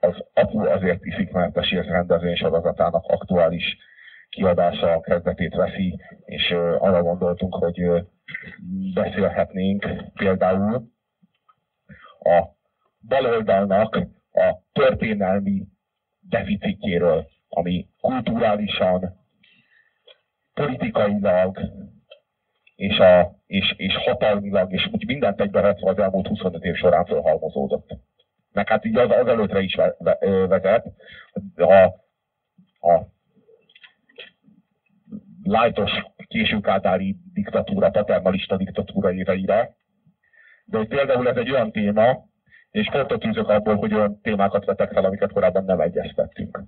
az Apu azért iszik, mert a sírt rendezvény sorozatának aktuális kiadása a kezdetét veszi, és arra gondoltunk, hogy beszélhetnénk például a baloldalnak a történelmi deficitjéről, ami kulturálisan, politikailag és, a, és, és hatalmilag, és úgy mindent egybevetve az elmúlt 25 év során fölhalmozódott. Meg hát így az, az előttre is vezet. A, a lájtos későkádári diktatúra, paternalista diktatúra éveire. De hogy például ez egy olyan téma, és pontot tűzök abból, hogy olyan témákat vetek fel, amiket korábban nem egyeztettünk.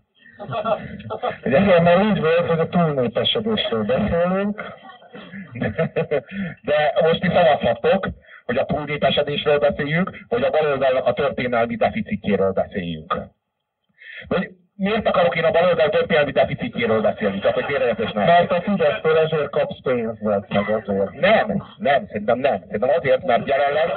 Igen, mert úgy volt, hogy a túlnépesedésről beszélünk. De most ti szavazhatok, hogy a túlnépesedésről beszéljünk, vagy a baloldalnak a történelmi deficitjéről beszéljünk. Vagy miért akarok én a baloldal történelmi deficitjéről beszélni? Csak hogy félreértés nem. Mert a Fidesztől ezért kapsz pénzt, meg azért. Nem, nem, szerintem nem. Szerintem azért, mert jelenleg...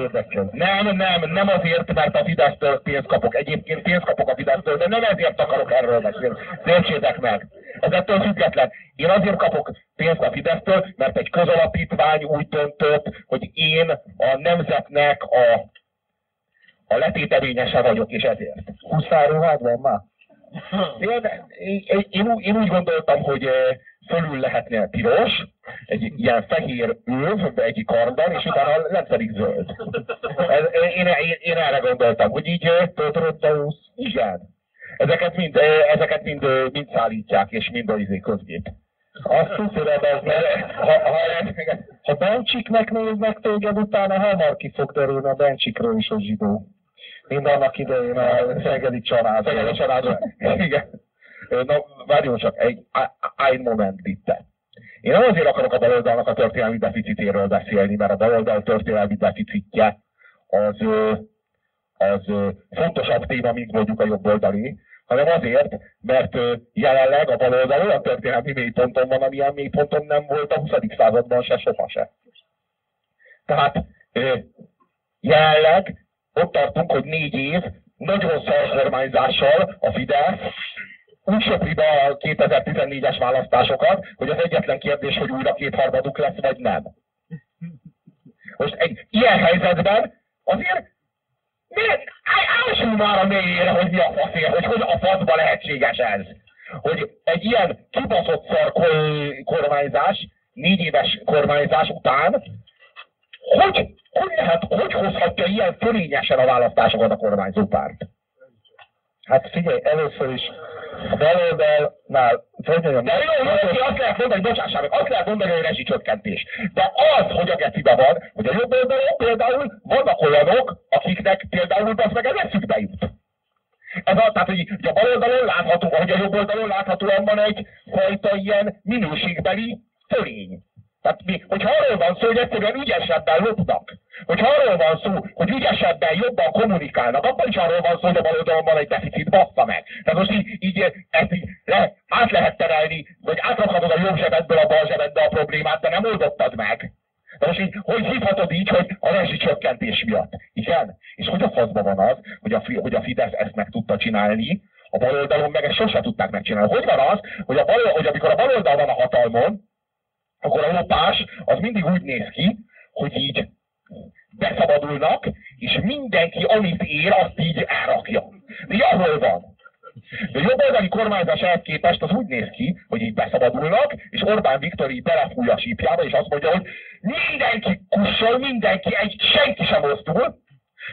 Érdekel. Nem, nem, nem azért, mert a Fidesztől pénzt kapok. Egyébként pénzt kapok a Fidesztől, de nem ezért akarok erről beszélni. Értsétek meg. Ez ettől független. Én azért kapok pénzt a Fidesztől, mert egy közalapítvány úgy döntött, hogy én a nemzetnek a a letéteményese vagyok, és ezért. Huszáruhád van már? Én, én, én, én úgy gondoltam, hogy fölül lehetne piros, egy ilyen fehér öv, egy karddal, és utána nem pedig zöld. Ez, én, én, én erre gondoltam, hogy így eh, Totorottausz. Igen. Ezeket mind, ezeket mind, mind szállítják, és mind a izé közgép. Azt tudod, ez mert ha, ha, ha Bencsiknek néznek téged, utána hamar ki fog derülni a Bencsikről is a zsidó mint annak idején a Szegedi család. Szegedi család. Igen. Na, várjon csak, egy, egy moment bitte. Én nem azért akarok a baloldalnak a történelmi deficitéről beszélni, mert a baloldal történelmi deficitje az, az fontosabb téma, mint mondjuk a jobb oldali, hanem azért, mert jelenleg a baloldal olyan történelmi mélyponton van, amilyen mélyponton nem volt a 20. században se, soha se. Tehát jelenleg ott tartunk, hogy négy év nagyon szar kormányzással a Fidesz úgy söpri be a 2014-es választásokat, hogy az egyetlen kérdés, hogy újra kétharmaduk lesz, vagy nem. Most egy ilyen helyzetben azért miért állásunk már a mélyére, hogy mi a faszér, hogy hogy a faszba lehetséges ez. Hogy egy ilyen kibaszott szar kormányzás, négy éves kormányzás után, hogy hogy lehet, hogy hozhatja ilyen fölényesen a választásokat a kormányzó párt? Hát figyelj, először is a baloldalnál, hogy mondjam, de jó, jó, azt lehet mondani, bocsássák meg, azt lehet mondani, hogy rezsicsökkentés. De az, hogy a gecibe van, hogy a jobb oldalon például vannak olyanok, akiknek például az meg ez eszükbe jut. Ez a, tehát, hogy, a bal oldalon látható, hogy a jobb oldalon láthatóan van egy fajta ilyen minőségbeli fölény. Tehát mi, hogyha arról van szó, hogy egyszerűen ügyesebben lopnak, hogyha arról van szó, hogy ügyesebben jobban kommunikálnak, akkor is arról van szó, hogy a baloldalon van egy deficit, bassza meg. Tehát most így, így ezt így le, át lehet terelni, vagy átrakhatod a jobb zsebedből a bal zsebedbe a problémát, de nem oldottad meg. De most így, hogy hívhatod így, hogy a rezsicsökkentés miatt? Igen? És hogy a faszban van az, hogy a, hogy a Fidesz ezt meg tudta csinálni, a baloldalon meg ezt sose tudták megcsinálni. Hogy van az, hogy, a bal, hogy amikor a baloldal van a hatalmon, akkor a lopás az mindig úgy néz ki, hogy így beszabadulnak, és mindenki, amit ér, azt így elrakja. De ahol van. De a jobboldali kormányzás ehhez képest az úgy néz ki, hogy így beszabadulnak, és Orbán Viktor így belefúj a sípjába, és azt mondja, hogy mindenki kussol, mindenki, egy, senki sem mozdul,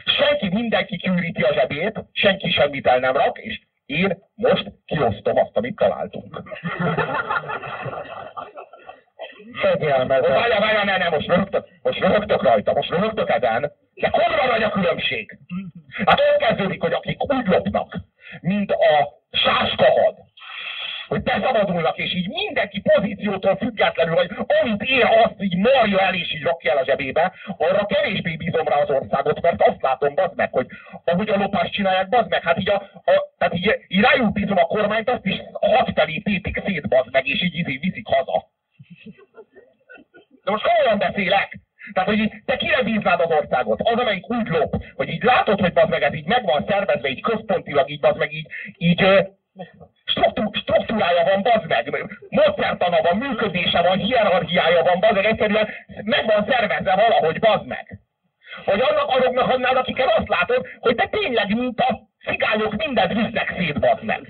senki, mindenki kiüríti a zsebét, senki semmit el nem rak, és én most kiosztom azt, amit találtunk. Fegyelmet. Várjál, várjál, ne, ne, most rögtök, most rögtök rajta, most rögtök ezen, de kurva nagy a különbség. Hát ott kezdődik, hogy akik úgy lopnak, mint a sáskahad, hogy beszabadulnak, és így mindenki pozíciótól függetlenül, hogy amit ér, azt így marja el, és így rakja el a zsebébe, arra kevésbé bízom rá az országot, mert azt látom, bazd meg, hogy ahogy a lopást csinálják, bazd meg, hát így, a, a tehát így, így rájuk bízom a kormányt, azt is hat felé tépik szét, bazd meg, és így, így viszik haza. De most komolyan beszélek. Tehát, hogy így, te kire bíznád az országot? Az, amelyik úgy lop, hogy így látod, hogy az meg ez így meg van szervezve, így központilag, így az meg így, így struktúrája van, bazd meg, módszertana van, működése van, hierarchiája van, bazd meg, egyszerűen meg van szervezve valahogy, bazd meg. Hogy annak azoknak adnád, akikkel azt látod, hogy te tényleg, mint a cigányok mindent visznek szét, bazd meg.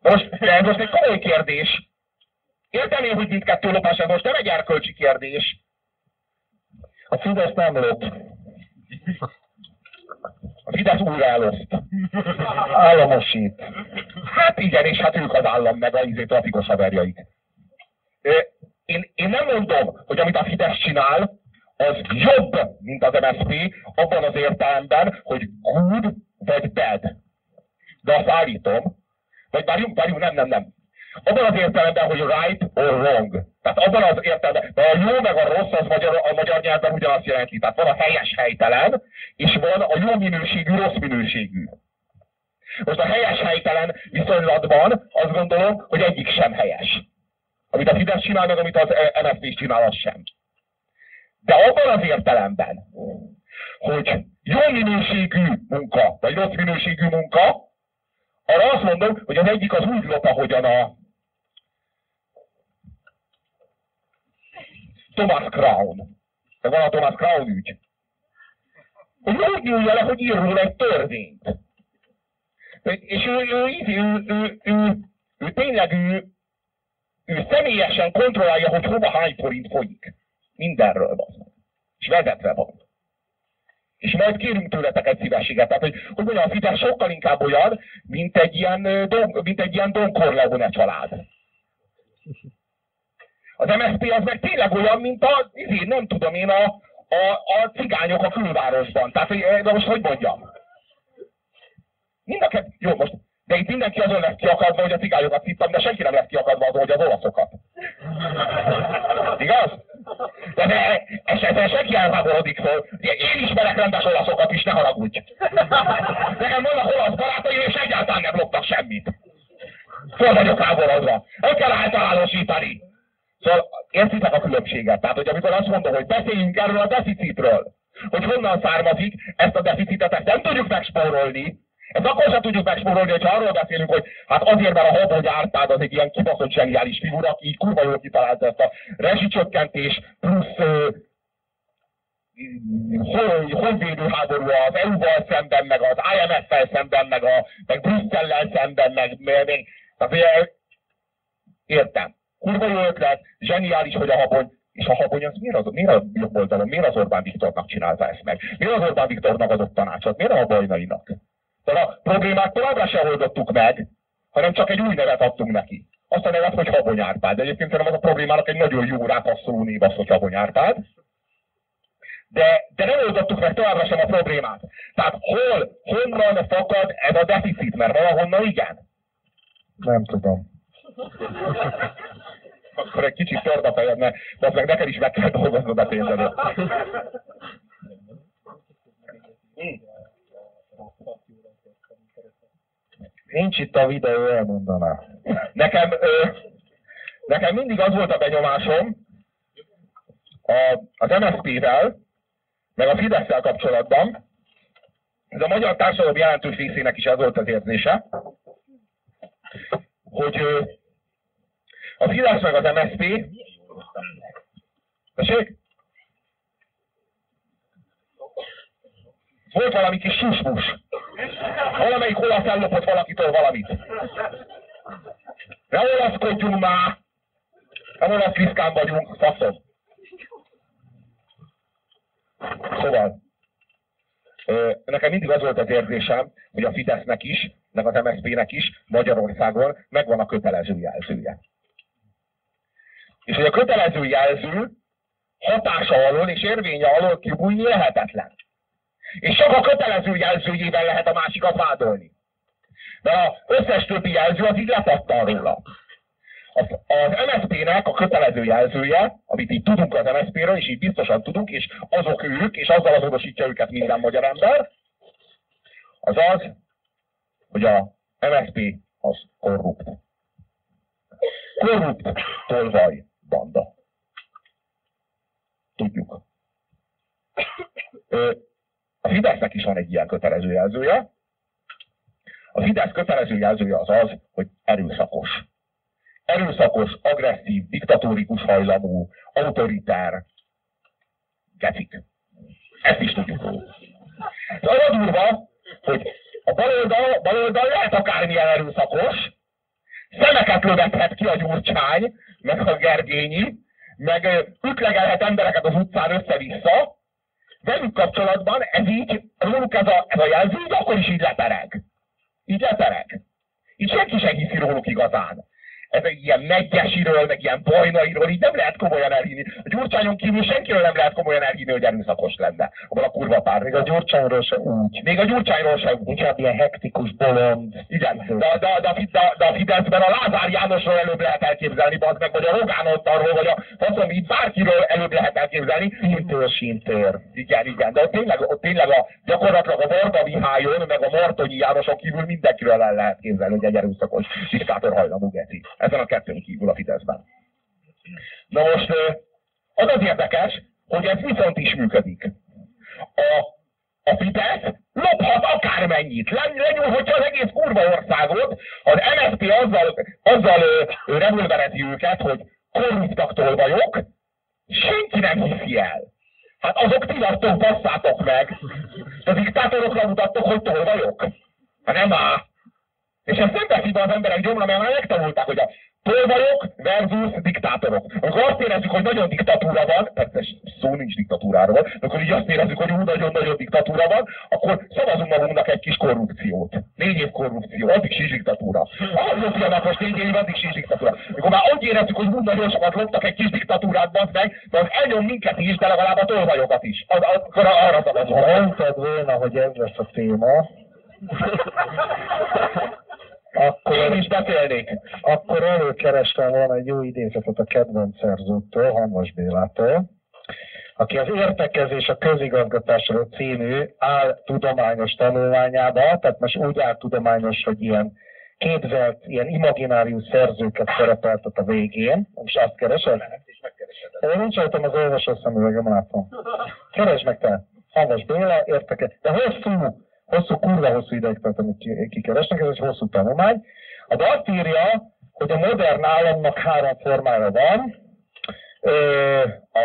Most, de most egy komoly kérdés. Érteném, hogy mindkettő lopás, ez most nem egy erkölcsi kérdés. A Fidesz nem lop. A Fidesz újra eloszt. Államosít. Hát igen, és hát ők az állam, meg a izé trafikos haverjaik. Én, én nem mondom, hogy amit a Fidesz csinál, az jobb, mint az MSZP, abban az értelemben, hogy good vagy bad. De azt állítom, vagy várjunk, várjunk, nem, nem, nem. Abban az értelemben, hogy right or wrong. Tehát abban az értelemben, de a jó meg a rossz az magyar, a magyar nyelvben ugyanazt jelenti. Tehát van a helyes helytelen, és van a jó minőségű, rossz minőségű. Most a helyes helytelen viszonylatban azt gondolom, hogy egyik sem helyes. Amit a Fidesz csinál, meg amit az MSZP csinál, az sem. De abban az értelemben, hogy jó minőségű munka, vagy rossz minőségű munka, arra azt mondom, hogy az egyik az úgy lop, ahogyan a Thomas Crown. De van a Thomas Crown ügy. Hogy úgy nyúlja le, hogy ír róla egy törvényt. És ő, ő, ő, ő, ő, ő, ő tényleg ő, ő személyesen kontrollálja, hogy hova hány forint folyik. Mindenről van. És vezetve van. És majd kérünk tőletek egy szívességet. Tehát, hogy, hogy mondjam, a Fidesz sokkal inkább olyan, mint egy ilyen, don, mint egy ilyen Don Corleone család. Az MSZP az meg tényleg olyan, mint a, izé, nem tudom én, a, a, a cigányok a külvárosban. Tehát, hogy, de most hogy mondjam? Mind a kett, jó, most, de itt mindenki azon lesz kiakadva, hogy a cigányokat szittam, de senki nem lesz kiakadva azon, hogy az olaszokat. Igaz? De ne, esetben senki elháborodik föl. Én ismerek rendes olaszokat is, ne haragudj. Nekem vannak olasz barátaim, és egyáltalán nem loptak semmit. Föl vagyok háborodva. Nem kell általánosítani. Szóval értitek a különbséget. Tehát, hogy amikor azt mondom, hogy beszéljünk erről a deficitről, hogy honnan származik, ezt a deficitet nem tudjuk megspórolni, ezt akkor sem tudjuk megspórolni, hogyha arról beszélünk, hogy hát azért, mert a Habony Árpád az egy ilyen kibaszott zseniális figura, aki így kurva jól kitalálta ezt a rezsicsökkentés plusz honvédő háború az EU-val szemben, meg az IMF-fel szemben, meg, a, meg Brüsszellel szemben, meg, meg értem. Kurva jó ötlet, zseniális, hogy a habony, és a habony az miért, az, miért a jobb oldalon, miért az Orbán Viktornak csinálta ezt meg? Miért az Orbán Viktornak adott tanácsot? Miért a bajnainak? De a problémát továbbra sem oldottuk meg, hanem csak egy új nevet adtunk neki. Azt a nevet, hogy Habony Árpád. De egyébként szerintem az a problémának egy nagyon jó rápasszoló név az, hogy Habony Árpád. De, de nem oldottuk meg továbbra sem a problémát. Tehát hol, honnan fakad ez a deficit? Mert valahonnan igen. Nem tudom. Akkor egy kicsit torda fejed, mert az meg neked is meg kell dolgoznod a pénzedet. Nincs itt a videó, elmondaná. Nekem, ö, nekem mindig az volt a benyomásom a, az MSZP-vel, meg a fidesz kapcsolatban, ez a magyar társadalom jelentős részének is az volt az érzése, hogy ö, a Fidesz meg az MSZP, tessék? Volt valami kis susmus. Valamelyik olasz ellopott valakitől valamit. Ne olaszkodjunk már! Nem olasz kriszkán vagyunk, faszom. Szóval, nekem mindig az volt az érzésem, hogy a Fidesznek is, meg az MSZP-nek is Magyarországon megvan a kötelező jelzője. És hogy a kötelező jelző hatása alól és érvénye alól kibújni lehetetlen. És csak a kötelező jelzőjével lehet a másikat vádolni. De az összes többi jelző az így lepattan róla. Az, az MSZP-nek a kötelező jelzője, amit így tudunk az MSZP-ről, és így biztosan tudunk, és azok ők, és azzal azonosítja őket minden magyar ember, az az, hogy a MSZP az korrupt. korrupt tolvaj banda. Tudjuk. A Fidesznek is van egy ilyen kötelező jelzője. A Fidesz kötelező jelzője az az, hogy erőszakos. Erőszakos, agresszív, diktatórikus hajlamú, autoritár, gecik. Ezt is tudjuk róla. De az durva, hogy a baloldal, baloldal lehet akármilyen erőszakos, szemeket lövethet ki a gyurcsány, meg a gergényi, meg ütlegelhet embereket az utcán össze-vissza, velük kapcsolatban ez így, róluk ez a, ez a jelző, így akkor is így lepereg. Így lepereg. Így senki hiszi róluk igazán ez egy ilyen megyesiről, meg ilyen bajnairól, így nem lehet komolyan elhinni. A Gyurcsányon kívül senkiről nem lehet komolyan elhinni, hogy erőszakos lenne. Abban a kurva pár. Még a Gyurcsányról se úgy. Még a Gyurcsányról se úgy. Inkább ilyen hektikus bolond. Igen, de, de, de, de, de a Fideszben a Lázár Jánosról előbb lehet elképzelni, bazd meg, vagy a Rogán Ottarról, vagy a faszom, így bárkiről előbb lehet elképzelni. Szintől sintér. Igen, igen, de ott tényleg, ott tényleg a, gyakorlatilag a Varga Mihályon, meg a Martonyi Jánoson kívül mindenkiről el lehet képzelni, hogy egy erőszakos diktátor hajlamú geci ezen a kettőn kívül a Fideszben. Na most az az érdekes, hogy ez viszont is működik. A, a Fidesz lophat akármennyit, lenyúlhatja az egész kurva országot, az MSZP azzal, azzal revolverezi őket, hogy korruptak tolvajok, senki nem hiszi el. Hát azok ti vagytok, basszátok meg. A diktátorokra mutattok, hogy tolvajok. Hát nem áll. És ezt nem teszik be az emberek gyomra, mert már megtanulták, hogy a tolvajok versus diktátorok. Amikor azt érezzük, hogy nagyon diktatúra van, persze szó nincs diktatúráról, de akkor így azt érezzük, hogy nagyon-nagyon diktatúra van, akkor szavazunk magunknak egy kis korrupciót. Négy év korrupció, addig sincs diktatúra. Ahhoz fianak most négy év, addig sincs diktatúra. Amikor már úgy érezzük, hogy úgy nagyon sokat loptak egy kis diktatúrát, bazd meg, de az elnyom minket is, de legalább a tolvajokat is. Az, akkor arra szavazunk. Ha mondtad volna, hogy ez lesz a téma, akkor én is beszélnék. Akkor előkerestem volna egy jó idézetet a kedvenc szerzőtől, Hanvas Bélától, aki az értekezés a közigazgatásról című áll tudományos tanulmányába, tehát most úgy áll tudományos, hogy ilyen képzelt, ilyen imaginárius szerzőket szerepeltet a végén. Most azt keresed? Én nincs rajtam az olvasó szemüvegem, látom. Keresd meg te. Hanvas Béla, érteke. De hosszú hosszú, kurva hosszú ideig tart, amit kikeresnek, ez egy hosszú tanulmány. De azt írja, hogy a modern államnak három formája van, ö, a,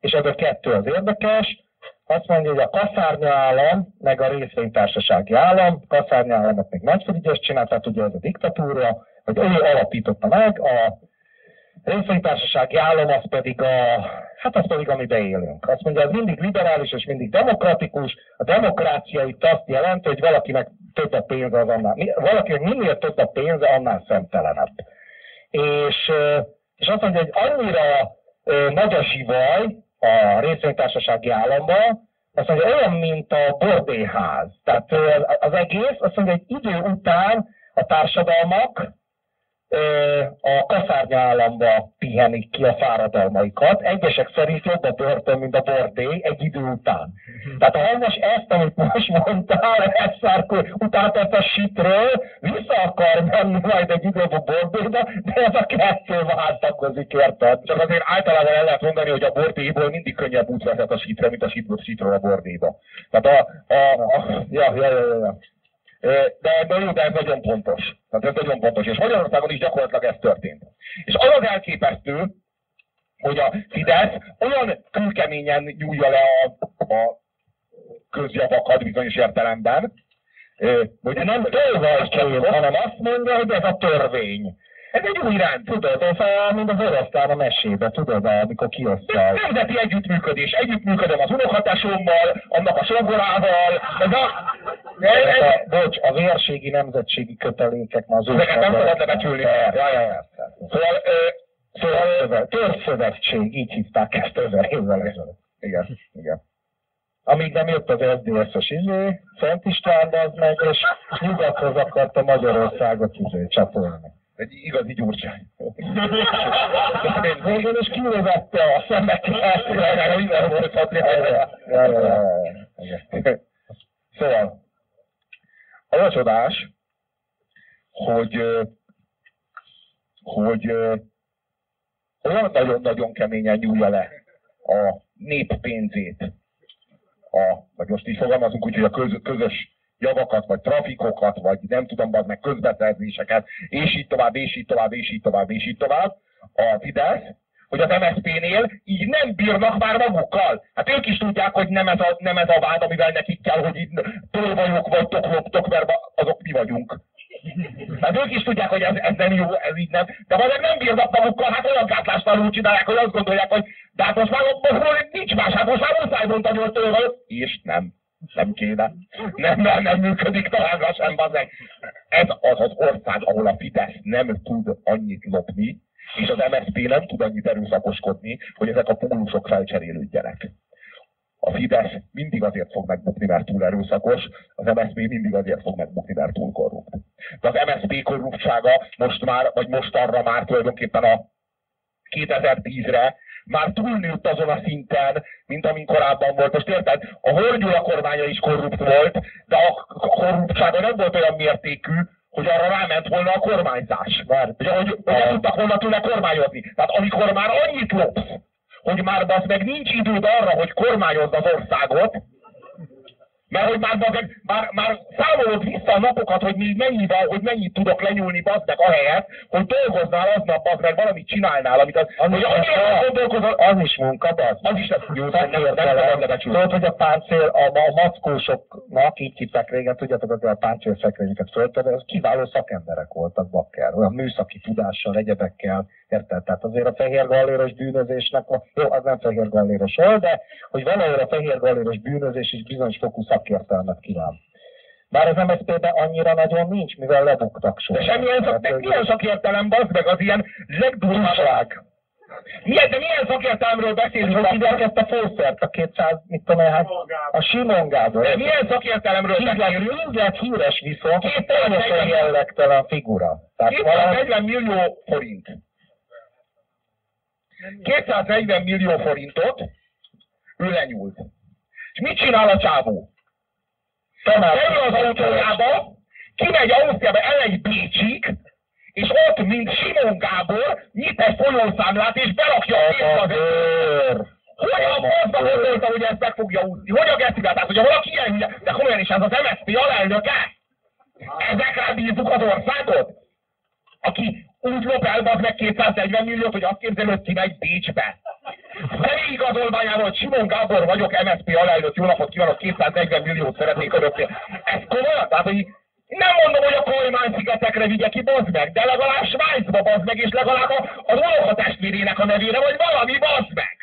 és ebből kettő az érdekes. Azt mondja, hogy a kaszárnya állam, meg a részvénytársasági állam, kaszárnya államot még nagyfőügyes csinált, tehát ugye ez a diktatúra, hogy ő alapította meg, a részvénytársasági állam az pedig a, hát az pedig, amiben élünk. Azt mondja, az mindig liberális és mindig demokratikus. A demokrácia itt azt jelenti, hogy valakinek több a pénze, az annál, valakinek minél több a pénze, annál szemtelenebb. És, és azt mondja, hogy annyira nagy a zsivaj a részvénytársasági államban, azt mondja, olyan, mint a bordéház. Tehát az egész, azt mondja, hogy idő után a társadalmak, a kaszárnya államba pihenik ki a fáradalmaikat. Egyesek szerint jobb a börtön, mint a bordé egy idő után. Tehát ha most ezt, amit most mondtál, ezt szárkó, utána a sitről, vissza akar menni majd egy időben a bordéba, de ez a kettő váltakozik, érted? Csak azért általában el lehet mondani, hogy a bordéból mindig könnyebb út vezet a sitre, mint a sitről a bordéba. Tehát a, a, a ja, ja, ja, ja. De, de ez nagyon pontos. Tehát ez nagyon pontos. És Magyarországon is gyakorlatilag ez történt. És az az elképesztő, hogy a Fidesz olyan kőkeményen nyúlja le a, a közjavakat bizonyos értelemben, hogy nem tolvaj hanem azt mondja, hogy ez a törvény. Ez egy új rend, tudod, ez a, mint az oroszlán a mesébe, tudod, amikor kiosztja. Nemzeti együttműködés. Együttműködöm az unokhatásommal, annak a songorával, ez a... Ez a, bocs, a vérségi nemzetségi kötelékek, ma az Ezeket nem szabad lebecsülni. Ja, ja, ja. Szóval, szóval Törzszövetség, így hívták ezt ezer évvel ezelőtt. Igen, igen. Amíg nem jött az SZDSZ-es izé, Szent István, az meg, és nyugathoz akarta Magyarországot izé csapolni egy igazi gyurcsány. Végül is kilövette a szemeket, mert minden volt Szóval, az a csodás, hogy hogy olyan nagyon-nagyon keményen nyúlja le a nép pénzét, a, vagy most így fogalmazunk úgy, hogy a köz, közös javakat, vagy trafikokat, vagy nem tudom, az meg közbeszerzéseket, és így tovább, és így tovább, és így tovább, és így tovább, a Fidesz, hogy az MSZP-nél így nem bírnak már magukkal. Hát ők is tudják, hogy nem ez a, nem ez a vád, amivel nekik kell, hogy így tolvajok vagytok, loptok, mert azok mi vagyunk. Hát ők is tudják, hogy ez, ez nem jó, ez így nem. De valami nem bírnak magukkal, hát olyan gátlástalul csinálják, hogy azt gondolják, hogy de hát most már most nincs más, hát most már muszáj mondani, hogy tőle És nem. Nem kéne. Nem, nem, nem működik talán sem, bazeg. Ez az az ország, ahol a Fidesz nem tud annyit lopni, és az MSZP nem tud annyit erőszakoskodni, hogy ezek a pólusok felcserélődjenek. A Fidesz mindig azért fog megbukni, mert túl erőszakos, az MSZP mindig azért fog megbukni, mert túl korrupt. De az MSZP korruptsága most már, vagy mostanra már tulajdonképpen a 2010-re már túlnőtt azon a szinten, mint amin korábban volt. Most érted? A Horgyula kormánya is korrupt volt, de a korruptsága nem volt olyan mértékű, hogy arra ráment volna a kormányzás. Mert, hogy, hogy, hogy tudtak volna tőle kormányozni. Tehát amikor már annyit lopsz, hogy már az meg nincs időd arra, hogy kormányozd az országot, mert hogy már, bazeg, már, már számolod vissza a napokat, hogy még mennyivel, hogy mennyit tudok lenyúlni bazdek ahelyett, hogy dolgoznál aznap, az meg valamit csinálnál, amit az, az hogy annyira gondolkozol, az is munka, az. Az is jó, nem, nem, nem Tudod, hogy a páncél, a, a mackósoknak, így hívták régen, tudjátok, hogy a páncél szekrényeket föltörve, az kiváló szakemberek voltak bakker, olyan műszaki tudással, egyebekkel, Érted? Tehát azért a fehér galléros bűnözésnek, jó, az nem fehér galléros de hogy valahol a fehér galléros bűnözés is bizonyos fokú szakértelmet kíván. Bár az MSZP-ben annyira nagyon nincs, mivel lebuktak soha. De semmilyen szak, de milyen szakértelem, bazd meg, az ilyen legdurvább. Milyen, de milyen szakértelemről beszélünk? Hogy hívják ezt a fószert, a 200, mit tudom hát, a Simon Gábor. De milyen szakértelemről beszélünk? Mindjárt híres viszont, teljesen jellegtelen figura. 240 millió forint. 240 millió forintot ő lenyúlt. És mit csinál a csávó? Autójába, kimegy Ausztriába, elegy Bécsig, és ott, mint Simon Gábor, nyit egy folyószámlát, és berakja a pénzt az hogy a faszba gondolta, hogy ezt meg fogja úszni? Hogy a gecibe? Tehát, hogyha valaki ilyen de komolyan is ez az MSZP alelnöke? Ezekre bízzuk az országot? Aki úgy lop el meg 240 milliót, hogy azt képzel, hogy kimegy Bécsbe. Személyi igazolványával, Simon Gábor vagyok, MSZP alelnök, jó napot kívánok, 240 milliót szeretnék örökké. Ez komolyan? Tehát, hogy nem mondom, hogy a Kajmán szigetekre vigye ki, bazd meg, de legalább Svájcba bazd meg, és legalább az Olha testvérének a nevére, vagy valami bazd meg.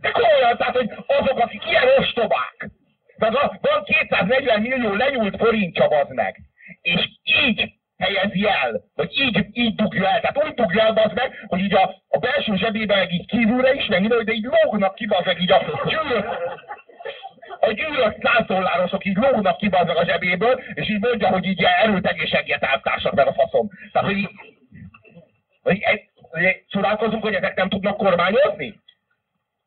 De komolyan, tehát, hogy azok, akik ilyen ostobák, tehát van 240 millió lenyúlt forintja, bazd meg, és így helyezi el, vagy így, így dugja el. Tehát úgy dugja el az meg, hogy így a, a belső zsebében meg így kívülre is, meg minden, de így lógnak ki meg így a gyűlök, a gyűlök száz dollárosok így lógnak ki meg a zsebéből, és így mondja, hogy így erőtegéseget eltársak meg a faszom. Tehát, hogy így, hogy, hogy csodálkozunk, hogy ezek nem tudnak kormányozni?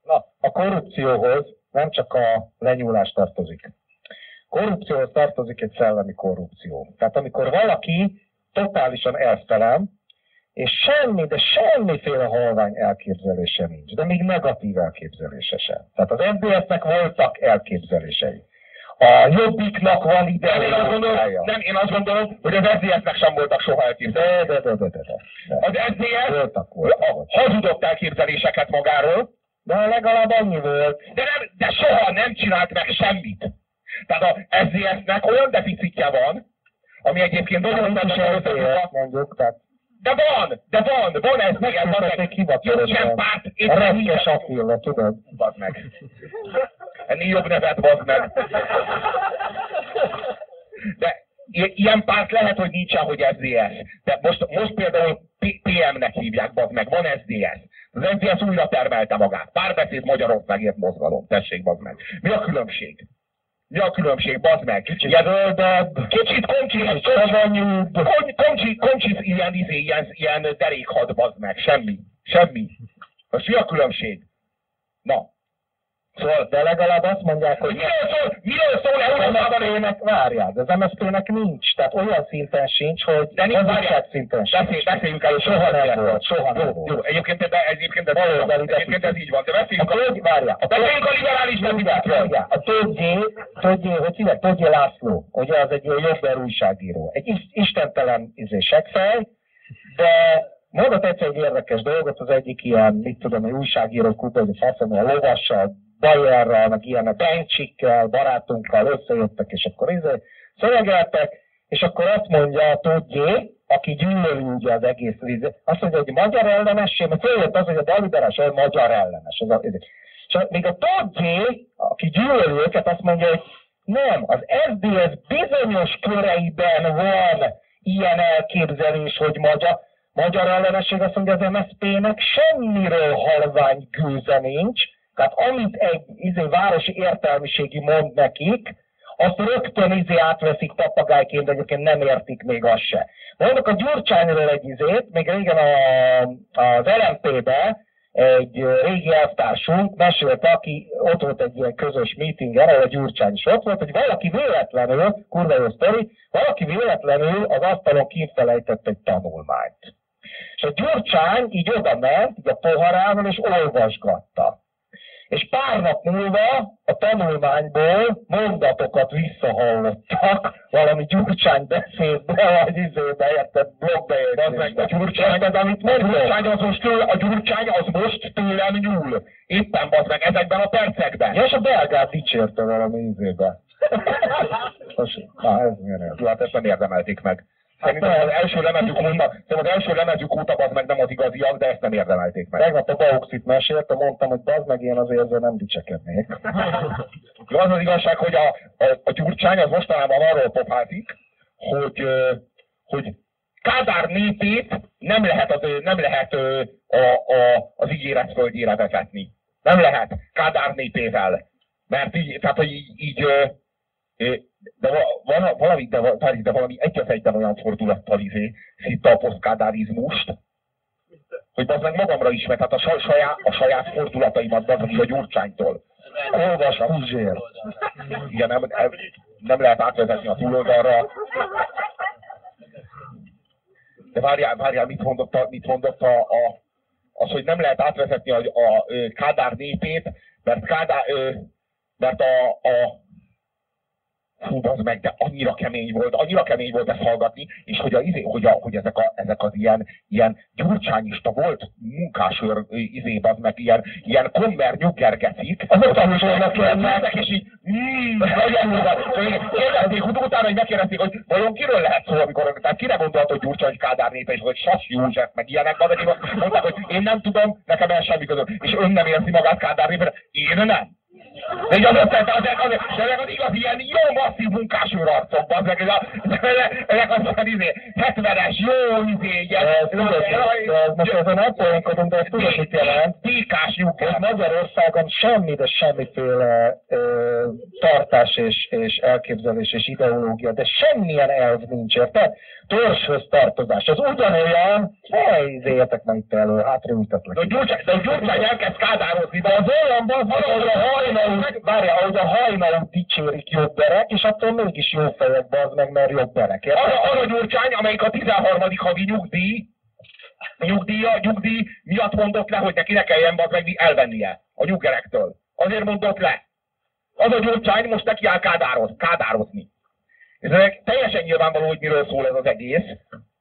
Na, a korrupcióhoz nem csak a lenyúlás tartozik korrupcióhoz tartozik egy szellemi korrupció. Tehát amikor valaki totálisan elfelem, és semmi, de semmiféle halvány elképzelése nincs, de még negatív elképzelése sem. Tehát az MDF-nek voltak elképzelései. A jobbiknak van ide. Nem, én azt gondolom, nem, én azt gondolom, hogy az SZDSZ-nek sem voltak soha elképzelések. De, de, de, de, de, de. Az SZDSZ voltak, voltak, voltak. hazudott elképzeléseket magáról. De legalább annyi volt. De, nem, de soha nem csinált meg semmit. Tehát a SZDSZ-nek olyan deficitje van, ami egyébként nagyon nem is mondjuk, tehát de van, de van, van ez, meg ez, van meg. Jó, ilyen párt, én a retkes Attila, tudod? Bazd meg. Ennél jobb nevet, bazd meg. De ilyen párt lehet, hogy nincsen, hogy SZDSZ. De most, most például PM-nek hívják, bazd meg, van SZDSZ. Az SZDSZ újra termelte magát. Párbeszéd Magyarországért mozgalom. Tessék, bazd meg. Mi a különbség? Mi a különbség, bazd meg? Kicsit zöldebb, kicsit komcsis, savanyúbb. Komcsis, komcsis ilyen, izé, ilyen, ilyen derékhad, bazd meg. Semmi. Semmi. Most mi a különbség? Na. Szól? De legalább azt mondják, hogy Miről szól, miről szól Európában? MSZP-nek várjál, de az MSZP-nek nincs. Tehát olyan szinten sincs, hogy De nincs, várjál. szinten sincs. Beszélj, beszéljünk el, Soha nem volt, soha nem volt. Jó, egyébként, de egyébként, ez, Baloldali egyébként ez így van, de beszéljünk A a, Tölgy, várjál. A beszéljünk a liberális. Várjál, A Tölgyé, Tölgyé, hogy hívják? Tölgyé László. Ugye az egy jobber újságíró. Egy is- istentelen izé, seggfej, de mondott egyszer egy érdekes dolgot, az egyik ilyen, mit tudom, egy újságíró kupa, hogy faszom, a lovassal, Bajerrel, meg ilyen a Bencsikkel, barátunkkal összejöttek, és akkor izé szövegeltek, és akkor azt mondja a Tölgyé, aki gyűlöli ugye az egész, izé, azt mondja, hogy magyar ellenesség, mert följött az, hogy a baliberás olyan magyar ellenes. Az a, és még a Tölgyé, aki gyűlöli őket, azt mondja, hogy nem, az SDS bizonyos köreiben van ilyen elképzelés, hogy magyar, magyar ellenesség, azt mondja, az MSZP-nek semmiről halvány gőze nincs, tehát amit egy izé, városi értelmiségi mond nekik, azt rögtön izé átveszik papagájként, de egyébként nem értik még azt se. Mondok a Gyurcsányról egy izét, még régen a, az LMP-be egy régi elvtársunk mesélte, aki ott volt egy ilyen közös meetingen, ahol a Gyurcsány is ott volt, hogy valaki véletlenül, kurva jó sztori, valaki véletlenül az asztalon kifelejtett egy tanulmányt. És a Gyurcsány így oda ment, így a poharával, és olvasgatta. És pár nap múlva a tanulmányból mondatokat visszahallottak, valami Gyurcsány beszédbe, vagy izébe, érted, blogba Az meg a Gyurcsány, Érted, amit a mondott? Gyurcsány az most tőle, a Gyurcsány az most tőlem nyúl. Éppen bazd meg ezekben a percekben. Ja, és a belgát dicsérte valami izébe. Most, na, ez. Jó, hát ezt nem érdemelték meg. Szerintem az első lemezük óta, szerintem az első lemezük óta az meg nem az igaziak, de ezt nem érdemelték meg. Tegnap a Bauxit mesélte, mondtam, hogy bazd meg, én azért ezzel nem dicsekednék. Jó, az az igazság, hogy a, a, a Gyurcsány az mostanában arról popázik, hogy, hogy Kádár népét nem lehet, az, nem lehet a, a, az ígéret földjére vezetni. Nem lehet Kádár népével. Mert így, tehát, hogy így, így de va- van, valami, de, va- de valami egy az egyben olyan fordulattal izé, szitta a posztkádárizmust, hogy az meg magamra is, mert hát a, sa- saját, a saját fordulataimat az is a Gyurcsánytól. Olvas Puzsér. Igen, nem, nem, nem lehet átvezetni a túloldalra. De várjál, várjál, mit mondott, a, mit mondott a, a, az, hogy nem lehet átvezetni a, a, ö, Kádár népét, mert Kádár, mert a, a Hú, az meg, de annyira kemény volt, annyira kemény volt ezt hallgatni, és hogy, a, izé, hogy, a, hogy ezek, a, ezek az ilyen, ilyen gyurcsányista volt munkásőr ö, izé, az meg ilyen, ilyen kommer nyuggergecik, Azok tanulnak ennek, és így, mm, van. Kérdezték ut- utána, hogy megkérdezték, hogy vajon kiről lehet szó, amikor, tehát kire gondolt, hogy Gyurcsány Kádár népe, és hogy Sas József, meg ilyenek, mondták, hogy én nem tudom, nekem el semmi közöm, és ön nem érzi magát Kádár népe, én nem. Az összet, ezek az, ezek az igaz ilyen jó masszív munkásőr arcok, ezek, ezek, az olyan izé, 70-es, jó izé, ilyen, ez ez most ezen elpoénkodunk, de ez tudod, mit jelent? Tékás nyugger. Magyarországon semmi, de semmiféle ö, tartás és, és elképzelés és ideológia, de semmilyen elv nincs, érted? Törzshöz tartozás. Az ugyanolyan, ne izéljetek meg itt elő, hátraültetlek. De a Gyurcsány, de a Gyurcsány elkezd kádározni, de Az olyan van, hogy a hajnalút, várjál, ahogy a hajnalút dicsérik jobberek, és attól mégis jó fejek, bazd meg, mert jobberek? Az a, az a Gyurcsány, amelyik a 13. havi nyugdíj, nyugdíja, nyugdíj miatt mondott le, hogy neki ne kelljen bazd meg elvennie a nyuggerektől. Azért mondott le. Az a Gyurcsány most neki áll kádároz, kádározni. Ez ezek teljesen nyilvánvaló, hogy miről szól ez az egész.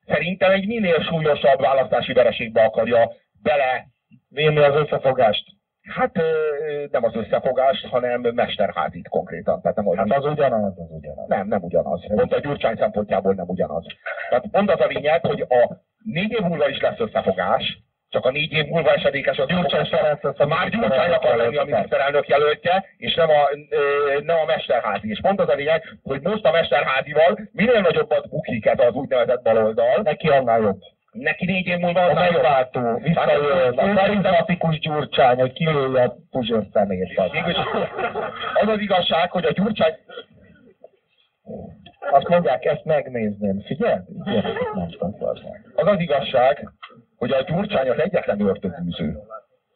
Szerintem egy minél súlyosabb választási vereségbe akarja bele Vinni az összefogást. Hát nem az összefogást, hanem Mesterházit konkrétan. Tehát nem, Hát az ugyanaz, az ugyanaz. nem, nem ugyanaz. Pont a Gyurcsány szempontjából nem ugyanaz. Tehát pont az a lényeg, hogy a négy év múlva is lesz összefogás, csak a négy év múlva esedékes az Gyurcsány Ferenc Már Gyurcsány akar lenni a miniszterelnök jelöltje, és nem a, nem a Mesterházi. És pont az a lényeg, hogy most a Mesterházival minél nagyobbat bukik ez az úgynevezett baloldal, Neki annál jobb. Neki négy év múlva A megváltó, visszajön, a karizmatikus gyurcsány, hogy kilője a Puzsér szemét. az. Az az igazság, hogy a Gyurcsány, Azt mondják, ezt megnézném. Figyelj? Az az igazság, hogy a Gyurcsány az egyetlen ördögűző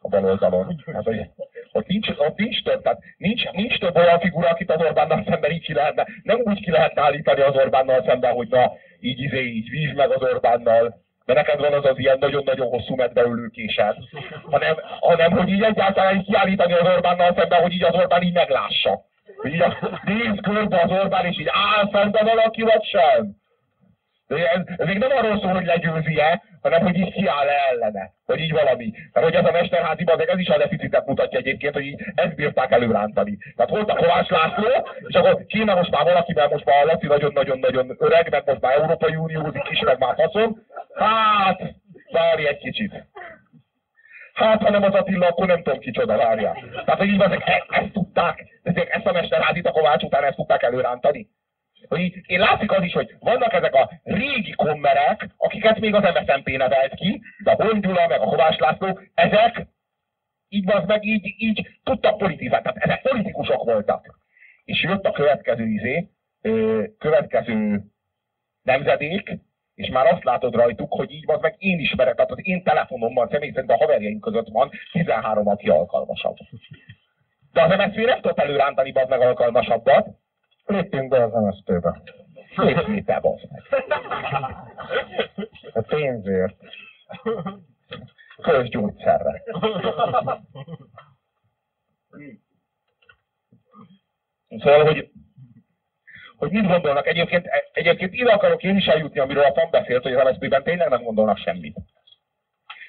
a baloldalon. Hát, hogy ott nincs, ott nincs több, tehát nincs, nincs több olyan figura, akit az Orbánnal szemben így ki lehetne, nem úgy ki lehetne állítani az Orbánnal szemben, hogy na, így izé, így víz meg az Orbánnal, de neked van az az ilyen nagyon-nagyon hosszú medbeülő késed, hanem, hanem hogy így egyáltalán így kiállítani az Orbánnal szemben, hogy így az Orbán így meglássa. Hogy így néz körbe az Orbán, és így áll szembe valaki, vagy sem. Ez, ez még nem arról szól, hogy legyőzi-e, hanem hogy így kiáll -e ellene. Hogy így valami. Mert hogy ez a Mesterházi bazeg, ez is a deficitet mutatja egyébként, hogy így ezt bírták előrántani. Tehát volt a Kovács László, és akkor kéne most már valaki, mert most már a Laci nagyon-nagyon-nagyon öreg, meg most már Európai Uniózik is, meg már faszom. Hát, várj egy kicsit. Hát, ha nem az Attila, akkor nem tudom kicsoda, várjál. Tehát, hogy így ezek, e, ezt tudták, ezek, ezt a Mesterházit a Kovács után ezt tudták előrántani. Hogy én látszik az is, hogy vannak ezek a régi kommerek, akiket még az MSZNP nevelt ki, de a Hongyula, meg a Kovács László, ezek így van meg, így, így tudtak politizálni. Tehát ezek politikusok voltak. És jött a következő izé, következő nemzedék, és már azt látod rajtuk, hogy így van meg én ismerek, tehát az én telefonomban személy szerint a haverjaim között van 13, aki alkalmasabb. De az MSZP nem tudott előrántani az meg alkalmasabbat, Lépjünk be az MSZP-be. Lépjünk be, A pénzért. Közgyógyszerre. Szóval, hogy, hogy mit gondolnak egyébként, egyébként ide akarok én is eljutni, amiről a FAM beszélt, hogy az MSZP-ben tényleg nem gondolnak semmit.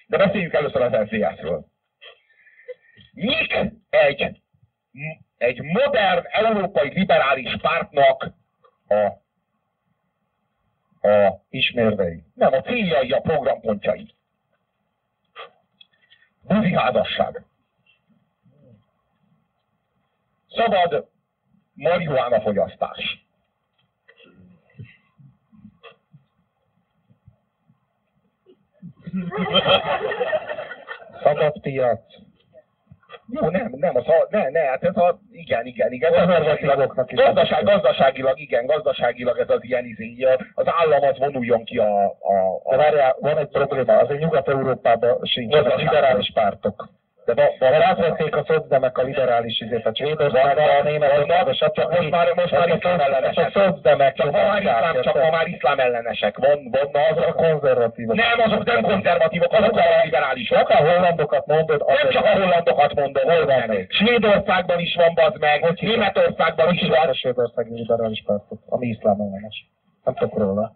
De beszéljünk először az SZDSZ-ről. Mik egy egy modern európai liberális pártnak a, a ismérvei. Nem, a céljai, a programpontjai. Buziházasság. Szabad marihuána fogyasztás. Szabad piac. Jó, nem, nem, az a, ne, ne, hát ez a, igen, igen, igen. Gazdaságilag, gazdaság, gazdaságilag, igen, gazdaságilag ez az ilyen izé, az állam az vonuljon ki a... a, a... De várjál, van egy probléma, azért Nyugat-Európában sincs, a liberális pártok. De mert átvették a szocdemek a liberális izét, a Svédországban, a Németországban, stb. Most már, most már iszlám ellenesek. A szocdemek. Csak ma már iszlám, csak ma már iszlám ellenesek. Van, van azok a konzervatívok. Nem, azok nem konzervatívok, azok a liberálisok. Csak a hollandokat mondod. Nem csak a hollandokat mondod. Hol van Svédországban is van, bazd meg. Hogy Németországban is van. A svédországi liberális pártok, ami iszlám ellenes. Nem tudok róla.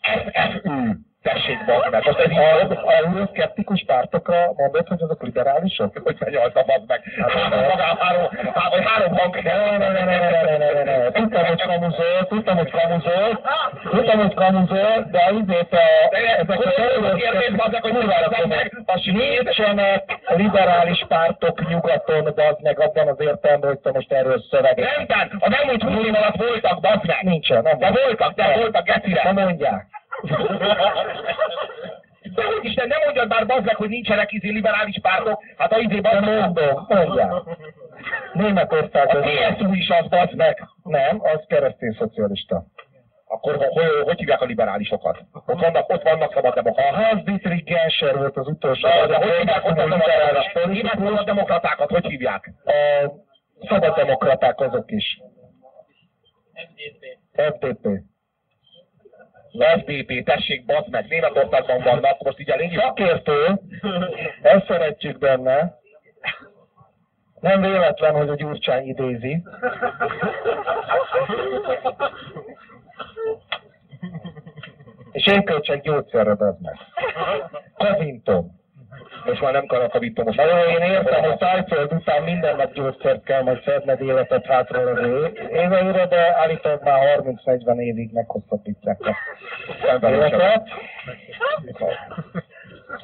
FFÜ. Tessék, bazd meg. Most ez így a, a szkeptikus pártokra mondod, hogy azok liberálisok? Hogy megnyalta, bazd meg. Három, három, három, három hang. Ne, ne, ne, ne, ne, ne, ne, ne, ne. Tudtam, hogy kamuzol, tudtam, hogy kamuzol, tudtam, hogy kamuzol, de azért a... Ezek a meg. Nincsenek liberális pártok nyugaton, bazd meg, abban az értelemben, hogy te most erről szöveget. Nem, a nem úgy 20 év alatt voltak, bazd meg. Nincsen, nem. De voltak, de voltak, gecire. Nem mondják. De hogy Isten, nem mondjad már bazd meg, hogy nincsenek izé liberális pártok, hát a izé bazd mondom, mondják. Németországban. A PSU is az bazd meg. Nem, az keresztény szocialista. Akkor hogy, hogy, hogy hívják a liberálisokat? Ott vannak, ott vannak szabaddemokraták. A Hans-Dietrich Genscher volt az utolsó. De, de hogy hívják ott a liberális Német demokratákat, hogy hívják? A szabaddemokraták azok is. FDP. FDP. FDP, tessék, bazd meg, Németországban vannak, most így a lényeg... Szakértő, ezt szeretjük benne, nem véletlen, hogy a Gyurcsány idézi. És én költsek gyógyszerre, az meg. Kazintom. Most már nem karakavítom, most. Na jó, én értem, hogy tájföld után minden nap gyógyszert kell majd szedned életet hátra levő éveire, de állítólag már 30-40 évig meghosszabbítják a életet.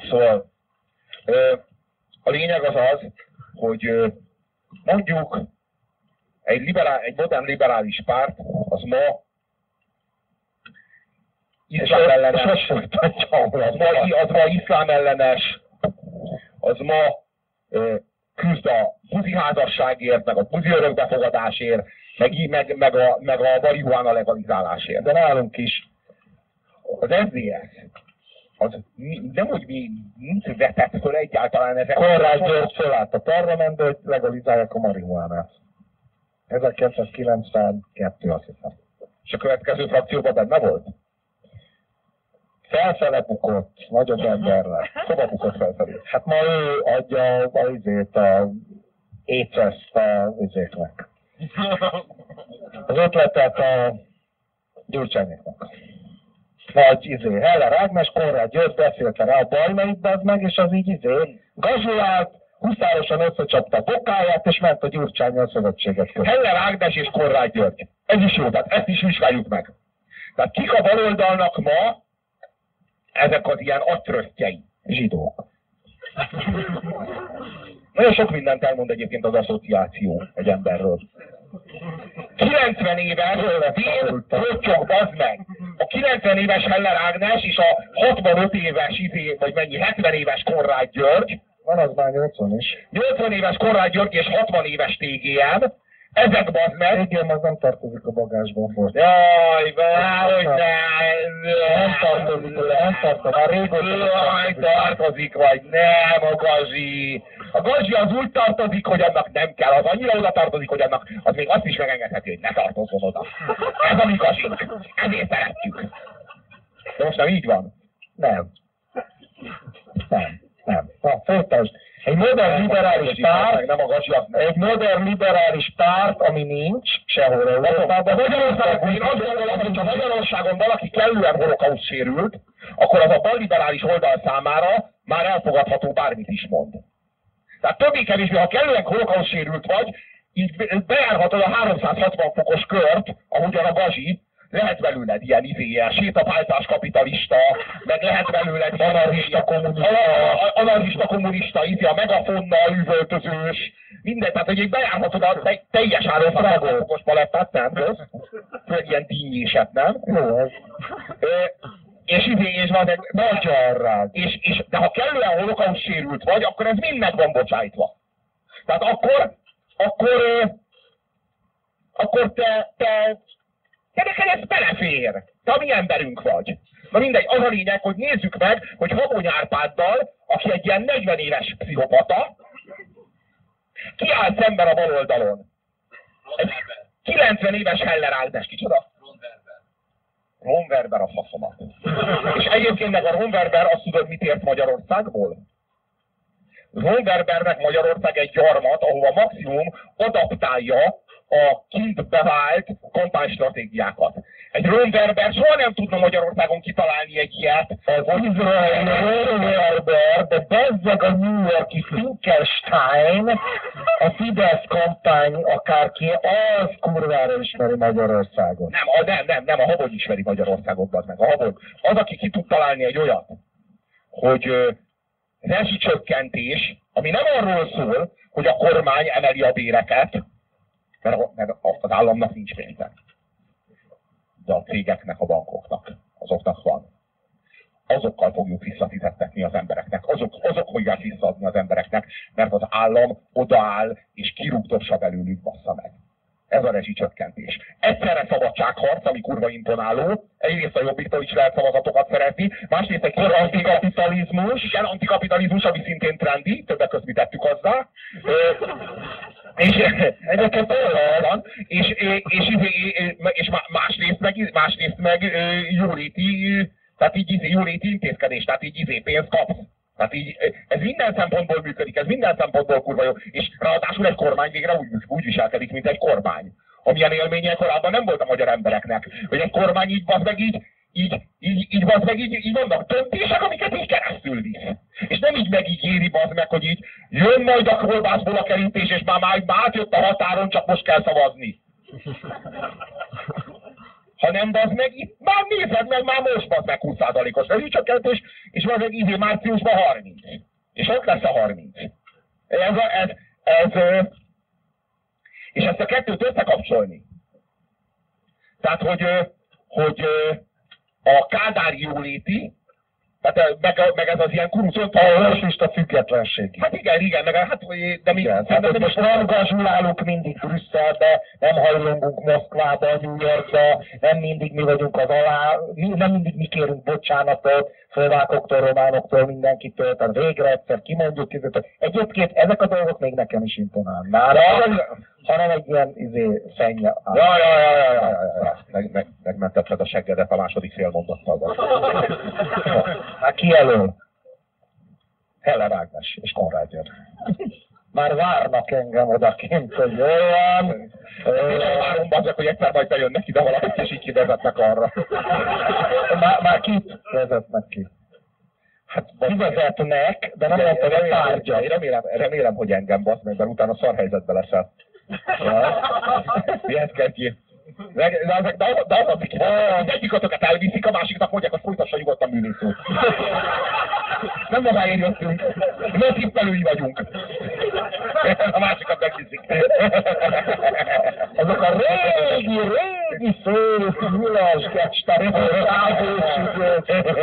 Szóval a lényeg az az, hogy mondjuk egy, liberál, egy modern liberális párt az ma iszlám ellenes, az ma, az ma iszlám ellenes, az ma küzd a buzi házasságért, meg a buzi örökbefogadásért, meg, meg, meg, a, meg a marihuána legalizálásért. De nálunk is az SZDSZ az nem úgy mi nincs vetett föl egyáltalán ezek. Konrád György fölállt a parlamentbe, hogy legalizálják a marihuánát. 1992, azt hiszem. És a következő frakcióban benne volt? Felfele bukott, nagyobb emberrel. Hova bukott felfelé? Hát ma ő adja a izét, a éceszt a izéknek. Az ötletet a Gyurcsányéknak. Nagy izé, Heller Ágnes, Konrád György beszélte rá a bajnait, az meg, és az így izé gazsulált, huszárosan összecsapta a bokáját, és ment a Gyurcsányon szövetséget kötni. Heller Ágnes és Konrád György. Ez is jó, tehát ezt is vizsgáljuk meg. Tehát kik a baloldalnak ma ezek az ilyen atrösztjei? Zsidók. Nagyon sok mindent elmond egyébként az asszociáció egy emberről. 90 éves Dél Rocsok, bazd meg! A 90 éves Heller Ágnes és a 65 éves, izé, vagy mennyi, 70 éves Konrád György, Van az már 80 is. 80 éves Konrád György és 60 éves TGM, ezek bazd meg, Igen, az nem tartozik a bagásban volt. Jaj, hogy ne! Nem tartozik, nem tartozik, már régóta Jaj, tartozik. tartozik, vagy nem a gazsi. A gazsi az úgy tartozik, hogy annak nem kell, az annyira oda tartozik, hogy annak az még azt is megengedheti, hogy ne tartozzon oda. Ez a mi gazsink. Ezért szeretjük. De most nem így van. Nem. Nem. Nem. Na, folytasd. Egy modern liberális párt, Nem a nem. egy modern liberális párt, ami nincs sehol Európában. Magyarországon, én azt gondolom, hogy ha Magyarországon valaki kellően holokauszt sérült, akkor az a balliberális oldal számára már elfogadható bármit is mond. Tehát többé-kevésbé, ha kellően holokauszt sérült vagy, így be- bejárhatod a 360 fokos kört, ahogyan a gazsi, lehet belőled ilyen izé, ilyen sétapáltás kapitalista, meg lehet belőled ilyen Anarchista kommunista. anarchista kommunista, izé, a megafonnal üvöltözős, minden, tehát hogy így bejárhatod a te- teljes 360 fokos palettát, nem? Főleg ilyen dínyéset, nem? Jó, ez Ö, és izé, és van egy magyar rád. és, és, de ha kellően holokauszt sérült vagy, akkor ez mind meg van bocsájtva. Tehát akkor, akkor, akkor te, te, te neked ez belefér. Te mi emberünk vagy. Na mindegy, az a lényeg, hogy nézzük meg, hogy Habony Árpáddal, aki egy ilyen 40 éves pszichopata, kiáll szemben a bal oldalon. Egy 90 éves Heller Ágnes, kicsoda? Ron Werber a faszomat. És egyébként meg a Ron Werber azt tudod, mit ért Magyarországból? Ron Werbernek Magyarország egy gyarmat, ahova maximum adaptálja a kint bevált kampánystratégiákat. Egy Ron Werber soha nem tudna Magyarországon kitalálni egy ilyet, Az izraeli Werber, de bezzeg a New Yorki Finkelstein, a Fidesz kampány akárki, az kurvára ismeri Magyarországot. Nem, a, nem, nem, nem, a Habony ismeri Magyarországot, meg. A Habony. Az, aki ki tud találni egy olyat, hogy rezsicsökkentés, ami nem arról szól, hogy a kormány emeli a béreket, mert, mert a- az államnak nincs pénze. De a cégeknek, a bankoknak, azoknak van. Azokkal fogjuk visszafizettetni az embereknek. Azok, azok fogják visszaadni az embereknek, mert az állam odaáll és kirúgdossa belőlük, bassza meg. Ez a rezsicsökkentés. Egyszerre szabadságharc, ami kurva imponáló, egyrészt a jobbiktól is lehet szavazatokat szerezni, másrészt egy kurva antikapitalizmus, igen, antikapitalizmus, ami szintén trendi, többek között mi tettük hozzá. És egyébként van, és, és, és, és, és má- másrészt meg, másrészt meg jóléti, tehát így izé, jóléti intézkedés, tehát így izé pénzt kapsz. Tehát így, ö, ez minden szempontból működik, ez minden szempontból kurva jó, és ráadásul egy kormány végre úgy, úgy viselkedik, mint egy kormány. Amilyen élménye korábban nem volt a magyar embereknek, hogy egy kormány így van meg így, így, így, így bazd meg, így, így vannak döntések, amiket így keresztül visz. És nem így megígéri bazd meg, hogy így jön majd a kolbászból a kerítés, és már, már, már átjött a határon, csak most kell szavazni. Hanem bazd meg, itt már nézed meg, már most bazd meg 20%-os rezsicsökkentés, és bazd meg idén márciusban 30. És ott lesz a 30. Ez, a, ez, ez, és ezt a kettőt összekapcsolni. Tehát, hogy, hogy a Kádár jóléti, Tehát meg, meg ez az ilyen kurucot, a függetlenség. Hát igen, igen, meg hát, de mi... Igen, tehát most nem gazsulálunk mindig Brüsszelbe, nem hajlongunk Moszkvába, New Yorkba, nem mindig mi vagyunk az alá, mi, nem mindig mi kérünk bocsánatot, szlovákoktól, románoktól, mindenkitől, tehát végre egyszer kimondjuk, kizet. Egyébként ezek a dolgok még nekem is imponálnának, hanem egy ilyen izé, szennya. Ja, ja, ja, ja, ja, ja, ja. Meg, meg, megmentetted a seggedet a második félmondattal. Hát ki elől? Helle Ágnes és Konrád. Már várnak engem odakint, hogy olyan. Én várom azok, hogy egyszer majd bejönnek ide valakit, és így kivezetnek arra. Már, már kit vezetnek ki? Hát kivezetnek, de nem mondta, hogy tárgya. Remélem, remélem, hogy engem basz meg, mert utána szar helyzetbe leszel. Ja. Mihez kell ki? De, de, az, de, az, de az, az, az egyikatokat elviszik, a másiknak mondják, hogy folytassa nyugodtan művészút. Nem magáért jöttünk, mi tippelői vagyunk. A másikat megviszik. Azok a régi, régi szép, nyilas kecstek,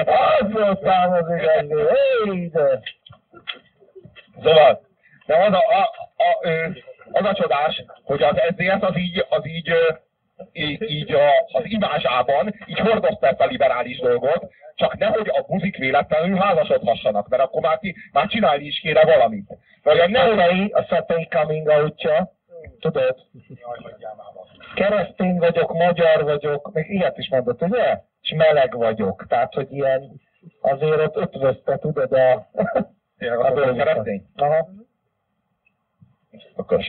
az volt szám az igazi, de. Szóval, de az a, a, a, az a csodás, hogy az SZDSZ az így, az így így a, az imázsában így hordozta ezt a liberális dolgot, csak nehogy a buzik véletlenül házasodhassanak, mert akkor már, ki, már csinálni is kéne valamit. Vagy a nehogy a szetei coming outja, tudod? Keresztény vagyok, magyar vagyok, még ilyet is mondott, ugye? És meleg vagyok. Tehát, hogy ilyen azért ott ötvözte, tudod, a... Tényleg a keresztény? Aha. Akkor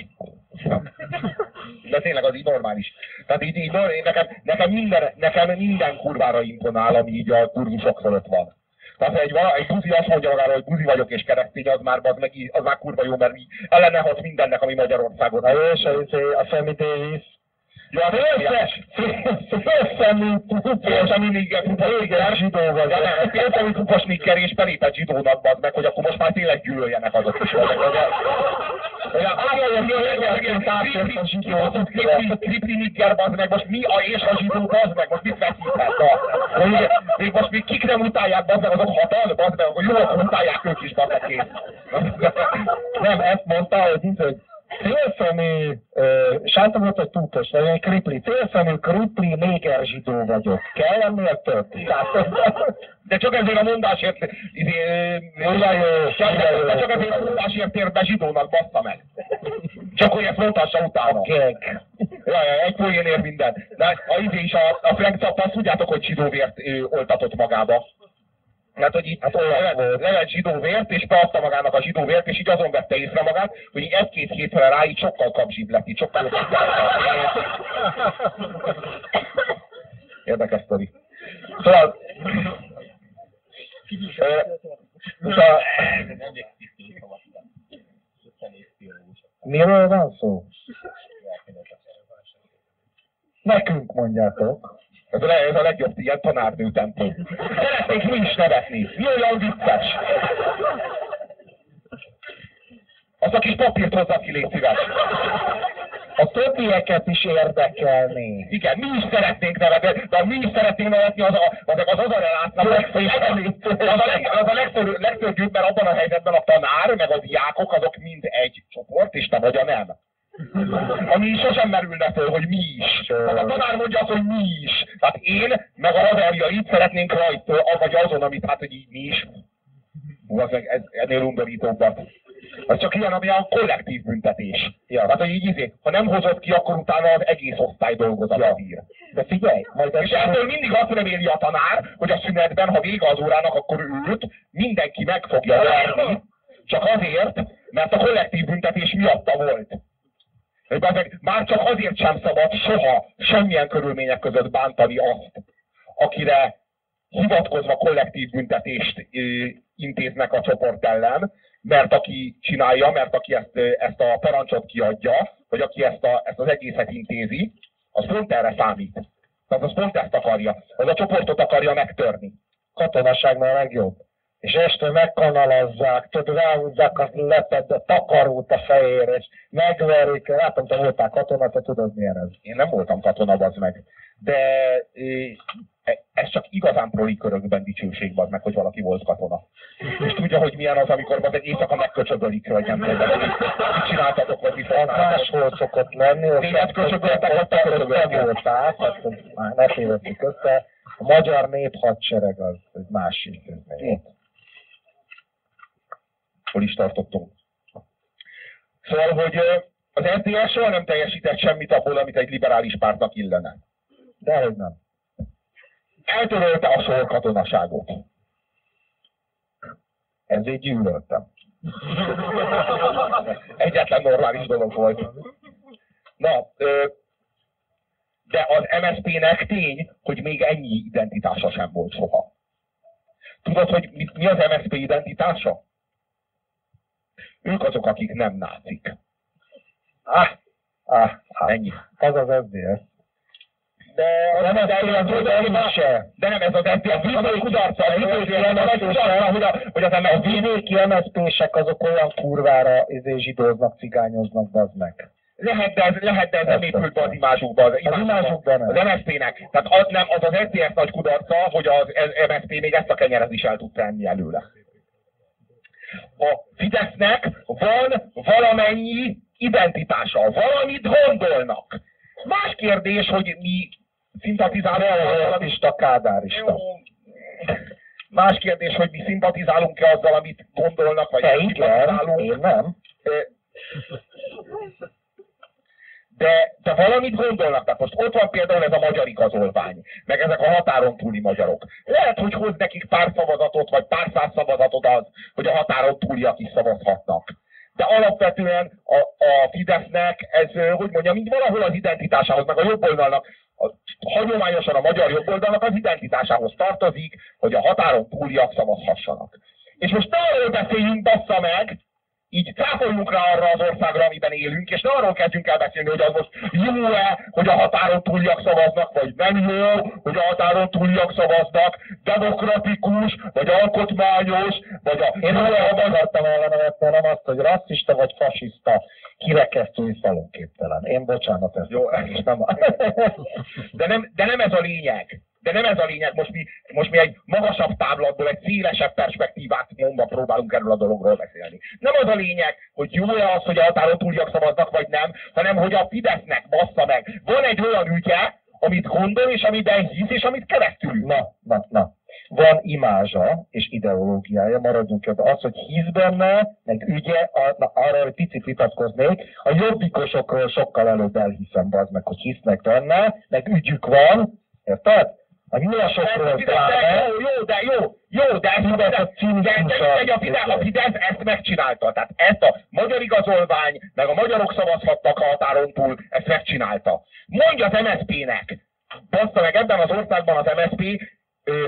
de tényleg az így normális. Tehát így, így nekem, nekem, minden, nekem minden kurvára imponál, ami így a kurzusok fölött van. Tehát egy, egy buzi azt mondja magára, hogy buzi vagyok és keresztény, az már, az, meg, az már kurva jó, mert ellene hat mindennek, ami Magyarországon. Na jó, és a, a Femi Davis, Ja, félszes, félszemű félszemű nigger, igen, zsidó vagy. Félszemű kupos nigger és belépett zsidónak bazd meg, hogy akkor most már tényleg gyűlöljenek azok is. Kripli nigger bazd meg, most mi a és a zsidó bazd meg, most mit veszíthet? Még most még kik nem utálják bazd meg, azok hatan bazd meg, akkor jól utálják ők is bazd meg Nem, ezt mondta, hogy Félszemű, sánta volt, hogy túltos, vagy egy kripli. Félszemű, kripli, néger zsidó vagyok. Kell ennél több? De csak ezért a mondásért, izé, olyan jó, de csak ezért a mondásért tér be zsidónak, bassza meg. Csak hogy ezt mondhassa utána. Gek. Ja, ja, egy poénért minden. De a izé is, a, a Frank Zappa, azt tudjátok, hogy zsidóvért oltatott magába. Hát, hogy itt hát levett zsidó vért, és beadta magának a zsidó vért, és így azon vette észre magát, hogy egy-két hétre rá így sokkal kapzsibb lett, így sokkal. Érdekes sztori. Szóval... szóval Miről van szó? Nekünk mondjátok. Ez a, ez a legjobb ilyen tanárnő tempó. Szeretnék mi is nevetni. Mi olyan vicces? Az a kis papírt hozzá ki, légy szíves. A többieket is érdekelni. Igen, mi is szeretnénk nevetni, de mi is szeretnénk nevetni, az a, az, az, az a relátnak, az a, leg, az a legtör, legtörgyűbb, mert abban a helyzetben a tanár, meg a diákok, azok mind egy csoport, és te vagy a nem. Ami sosem merülne föl, hogy mi is. Tehát a tanár mondja azt, hogy mi is. Tehát én, meg a haverjait szeretnénk rajta, vagy azon, amit hát, hogy így mi is. Hú, az ez, ennél undorítóbbat. Az csak ilyen, ami a kollektív büntetés. Ja. Tehát, hogy így izé, ha nem hozod ki, akkor utána az egész osztály dolgozat ja. ír. De figyelj, majd És ettől mindig azt reméli a tanár, hogy a szünetben, ha vége az órának, akkor őt mindenki meg fogja verni, csak azért, mert a kollektív büntetés miatta volt. Már csak azért sem szabad soha, semmilyen körülmények között bántani azt, akire hivatkozva kollektív büntetést intéznek a csoport ellen, mert aki csinálja, mert aki ezt, ezt a parancsot kiadja, vagy aki ezt, a, ezt az egészet intézi, az pont erre számít. Tehát az pont ezt akarja. Az a csoportot akarja megtörni. Katonaságnál legjobb. És este megkanalazzák, tudod, ráhúzzák a lepet, a takarót a fejére, és megverik, látom, te voltál katona, te tudod milyen ez. Én nem voltam katona, az meg. De e, ez csak igazán proli körökben dicsőség az meg, hogy valaki volt katona. És tudja, hogy milyen az, amikor az egy éjszaka megköcsögölik, vagy nem tudom, mit csináltatok, vagy mit máshol szokott lenni, Téged köcsögöltek, ott te te voltál, tehát már ne tévedjük össze. A magyar néphadsereg az egy más intézmény. Hol is tartottunk. Szóval, hogy az SZDSZ soha nem teljesített semmit abból, amit egy liberális pártnak illene. Dehogy nem. Eltörölte a sorkatonaságot. Ezért gyűlöltem. Egyetlen normális dolog volt. Na, de az MSZP-nek tény, hogy még ennyi identitása sem volt soha. Tudod, hogy mi az MSZP identitása? Ők azok, akik nem nácik. Ah, ah, ah. Ennyi. Az az SZDSZ. De Nem, ez az de, se. de nem ez az a vidéki kudarca, a kudarca, hogy, a, az A vidéki MSZP-sek azok olyan kurvára izé, zsidóznak, cigányoznak, bazd meg. Lehet, de ez, lehet, de ez nem épült be az imázsukba. Az, imázsukba nem. Az MSZP-nek. Tehát az, nem, az az SZDSZ nagy kudarca, hogy az MSZP még ezt a kenyeret is el tud tenni előle. A Fidesznek van valamennyi identitása, valamit gondolnak. Más kérdés, hogy mi szimpatizálunk amit Realista, kádárista. Más kérdés, hogy mi szimpatizálunk-e azzal, amit gondolnak, vagy Te igen, én nem. De, de valamit gondolnak, tehát most ott van például ez a magyar igazolvány, meg ezek a határon túli magyarok. Lehet, hogy hoz nekik pár szavazatot, vagy pár száz szavazatot az, hogy a határon túliak is szavazhatnak. De alapvetően a, a Fidesznek ez, hogy mondjam, mind valahol az identitásához, meg a jobboldalnak, a, hagyományosan a magyar jobboldalnak az identitásához tartozik, hogy a határon túliak szavazhassanak. És most arról beszéljünk, bassza meg, így cáfoljunk rá arra az országra, amiben élünk, és ne arról kezdjünk el beszélni, hogy az most jó-e, hogy a határon túliak szavaznak, vagy nem jó, hogy a határon túliak szavaznak, demokratikus, vagy alkotmányos, vagy a... Én olyan akartam ellenevetni, nem azt, hogy rasszista vagy fasiszta, kirekesztő és szalonképtelen. Én bocsánat, ezt Jó. és nem... De nem, de nem ez a lényeg. De nem ez a lényeg, most mi, most mi egy magasabb táblatból, egy szélesebb perspektívát mondva próbálunk erről a dologról beszélni. Nem az a lényeg, hogy jó-e az, hogy a határon túliak szavaznak, vagy nem, hanem hogy a Fidesznek bassza meg. Van egy olyan ügye, amit gondol, és amiben hisz, és amit keresztül. Na, na, na. Van imázsa és ideológiája, maradjunk ebben. Az, hogy hisz benne, meg ügye, na, arra egy picit vitatkoznék. A jobbikosokról sokkal előbb elhiszem, az meg, hogy hisznek benne, meg ügyük van, érted? A nyulasokról Fidesz, pláne, jó, jó, de jó, jó, de ezt a Fidesz a de a, Fidesz, a Fidesz ezt megcsinálta. Tehát ezt a magyar igazolvány, meg a magyarok szavazhattak a határon túl, ezt megcsinálta. Mondja az MSZP-nek, bassza meg ebben az országban az MSZP ö,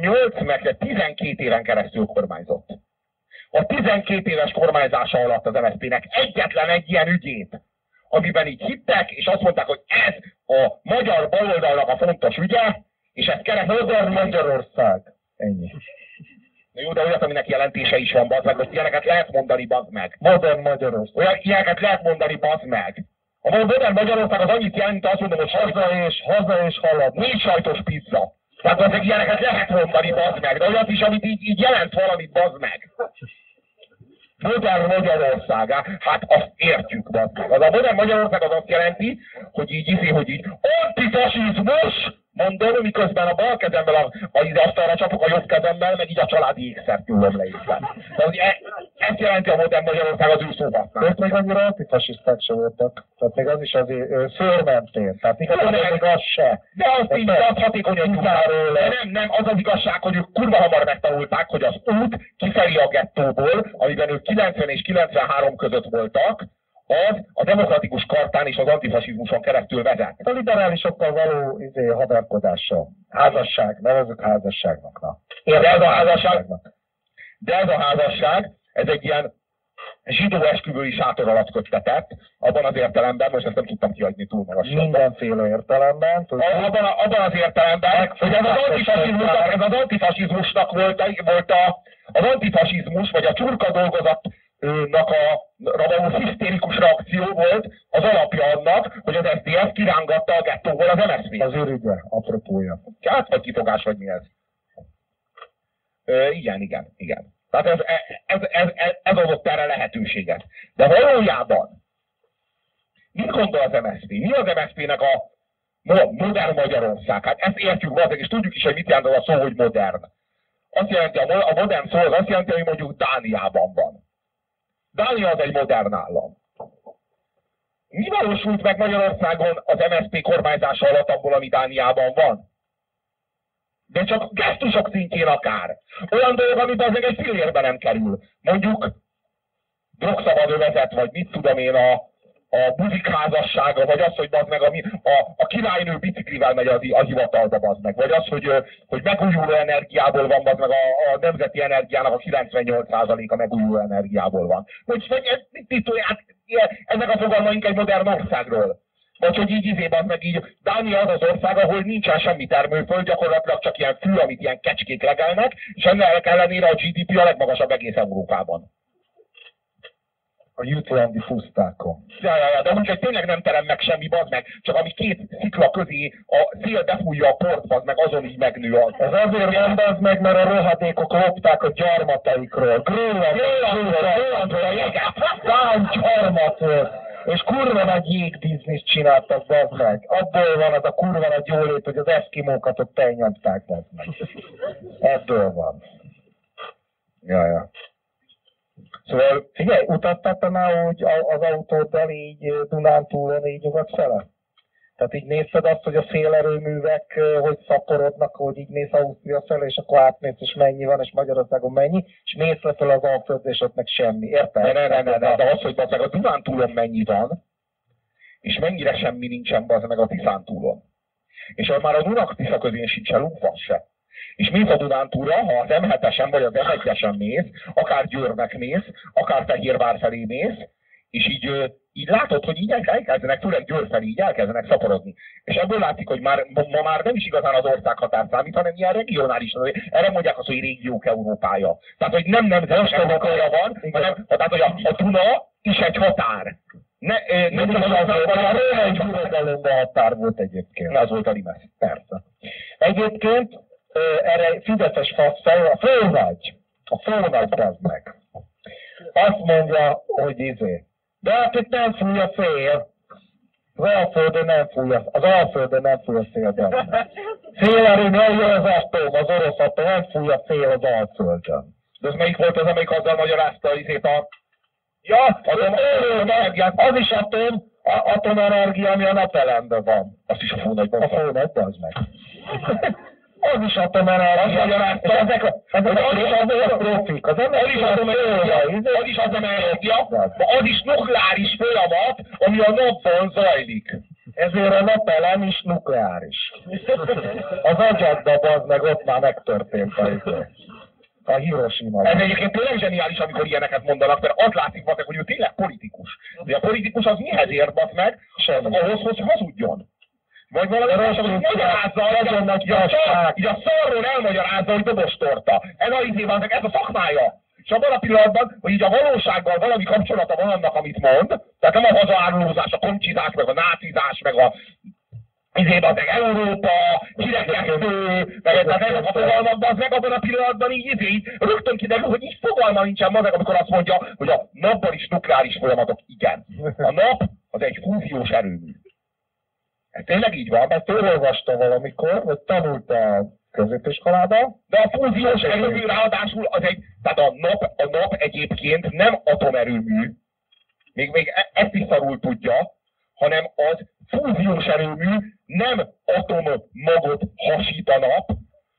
8 meg 12 éven keresztül kormányzott. A 12 éves kormányzása alatt az MSZP-nek egyetlen egy ilyen ügyét, amiben így hittek, és azt mondták, hogy ez a magyar baloldalnak a fontos ügye, és ez keresztül Modern Magyarország. Ennyi. Na jó, de olyat, aminek jelentése is van, bazd meg, hogy ilyeneket lehet mondani, bazd meg. Modern Magyarország. Olyan ilyeneket lehet mondani, bazd meg. A modern Magyarország az annyit jelent, azt mondom, hogy haza és, haza és halad. négy sajtos pizza. Tehát azok ilyeneket lehet mondani, bazd meg, de olyat is, amit így, így jelent valamit, bazd meg. Modern Magyarország, á, hát azt értjük, meg. Az a modern Magyarország az azt jelenti, hogy így izé, hogy így antifasizmus, mondom, miközben a bal kezemmel a, a, az asztalra csapok, a jobb kezemmel, meg így a családi ékszert nyúlom le észre. De az, e, ezt jelenti a modern Magyarország az ő Ők még annyira antifasiszták se voltak. Tehát még az is ö, szőrmentén. Tehát igazából Jó, még az se. De azt így, de azt hatékonyan tudták. De nem, nem, az az igazság, hogy ők kurva hamar megtanulták, hogy az út kifelé a gettóból, amiben ők 90 és 93 között voltak, az a demokratikus kartán és az antifasizmuson keresztül vezet. A liberálisokkal való izé, hadarkodással. Házasság, nevezük házasságnak. Na. De ez a házasság, de ez a házasság, ez egy ilyen, zsidó esküvői sátor alatt köttetett, abban az értelemben, most ezt nem tudtam kiadni túl magasra. Mindenféle értelemben. A, abban, a, abban az értelemben, hogy ez az antifasizmusnak, ez az antifasizmusnak volt, volt a, az antifasizmus, vagy a csurka dolgozatnak a való hisztérikus reakció volt az alapja annak, hogy az SZDSZ kirángatta a gettóból az MSZP. Az ürügye, apropója. Hát, vagy kifogás, vagy mi ez. Ö, igen, igen, igen. Tehát ez, ez, ez, ez, ez adott erre lehetőséget. De valójában mit gondol az MSZP? Mi az MSZP-nek a modern Magyarország? Hát ezt értjük valószínűleg, és tudjuk is, hogy mit jelent az a szó, hogy modern. Azt jelenti, a modern szó az azt jelenti, hogy mondjuk Dániában van. Dánia az egy modern állam. Mi valósult meg Magyarországon az MSZP kormányzása alatt abból, ami Dániában van? De csak gesztusok szintjén akár. Olyan dolog, amit az egy fillérbe nem kerül. Mondjuk drogszabad övezet, vagy mit tudom én, a, a buzik házassága, vagy az, hogy az meg a, a, a királynő biciklivel megy az, a hivatalba, az meg, vagy az, hogy, hogy megújuló energiából van, az meg a, a nemzeti energiának a 98%-a megújuló energiából van. Hogy, hogy ez, mit, hát, ezek a fogalmaink egy modern országról. Vagy hogy így izében meg így, Dánia az az ország, ahol nincsen semmi termőföld, gyakorlatilag csak ilyen fű, amit ilyen kecskék legelnek, és ennek ellenére a GDP a legmagasabb egész Európában. A jutlandi pusztákon. Ja, ja, ja, de úgyhogy tényleg nem terem meg semmi, bazd meg, csak ami két szikla közé a szél befújja a port, bazd meg, azon így megnő az. Ez azért van, bazd meg, mert a rohadékok lopták a gyarmataikról. Grönland, Grönland, Grönland, Grönland, és kurva nagy jégbizniszt csináltak, bazd meg. Abból van az a kurva nagy jólét, hogy az eszkimókat ott elnyomták, bazd meg. Ebből van. Ja, ja. Szóval figyelj, utattál te már úgy az autóddal így Dunántúlon így nyugat fele? Tehát így nézted azt, hogy a szélerőművek hogy szaporodnak, hogy így mész Ausztria felé, és akkor átmész, és mennyi van, és Magyarországon mennyi, és mész le fel az Alföld, és ott meg semmi. Érted? Ne, ne, ne, ne, ne, de az, hogy meg a Dunántúlon mennyi van, és mennyire semmi nincsen az meg a Tiszántúlon. És már a Dunak Tisza közén sincs lúgva se. És mész a Dunántúra, ha az M7-esen vagy az M1-esen mész, akár Győrnek mész, akár Fehérvár felé mész, és így így látod, hogy így elkezdenek, főleg Győr felé így elkezdenek szaporodni. És ebből látszik, hogy már, ma már nem is igazán az ország határ számít, hanem ilyen regionális. Erre mondják azt, hogy régiók Európája. Tehát, hogy nem nemzetes Európája van, hanem tehát, hogy a, a Duna is egy határ. Ne, nem nem az, az, a római birodalomban határ volt egyébként. Az volt a Limes. Persze. Egyébként erre Fideszes faszfej, a főnagy, a főnagy az meg. Azt mondja, hogy izé, de hát itt nem fúj a szél. Az Alföldön nem fúj a, az Alföldön nem fúj a szél, de Szélerőn eljön az atom, az orosz atom, nem fúj a szél az Alföldön. De az melyik volt az, amelyik azzal magyarázta izét a... Ja, az, az, az is atom, atomenergia, ami a napelemben van. Azt is a fónagyban. A fónagyban, az meg. Az is atomenergia. magyarázta. Ezek, ezek az, is az, profik. Az, az is atomenergia. Az is atomenergia. Az is nukleáris folyamat, ami a napon zajlik. Ezért a napelem is nukleáris. Az agyadba az meg ott már megtörtént a izé. a Hiroshima. Ez egyébként tényleg zseniális, amikor ilyeneket mondanak, mert az látszik, meg, hogy ő tényleg politikus. De a politikus az mihez ér, meg? Ahhoz, hogy hazudjon. Vagy valami magyarázza, így a, szar, így a szarról elmagyarázza, hogy dobos torta. Ez a izében, ez a szakmája. És abban a pillanatban, hogy így a valósággal valami kapcsolata van annak, amit mond, tehát nem a hazaárulózás, a komcsizás, meg a nácizás, meg a izében, meg Európa, kirekesztő, meg tehát ezek a fogalmakban, az meg abban a pillanatban így, így, így rögtön kiderül, hogy így fogalma nincsen mazeg, amikor azt mondja, hogy a napban is nukleáris folyamatok, igen. A nap az egy fúziós erőmű. Ez tényleg így van, mert ő olvasta valamikor, vagy tanulta a középiskolában. De a fúziós erőmű ráadásul az egy, tehát a nap, a nap egyébként nem atomerőmű, még, még e- ezt is szarul tudja, hanem az fúziós erőmű nem atommagot hasít a nap,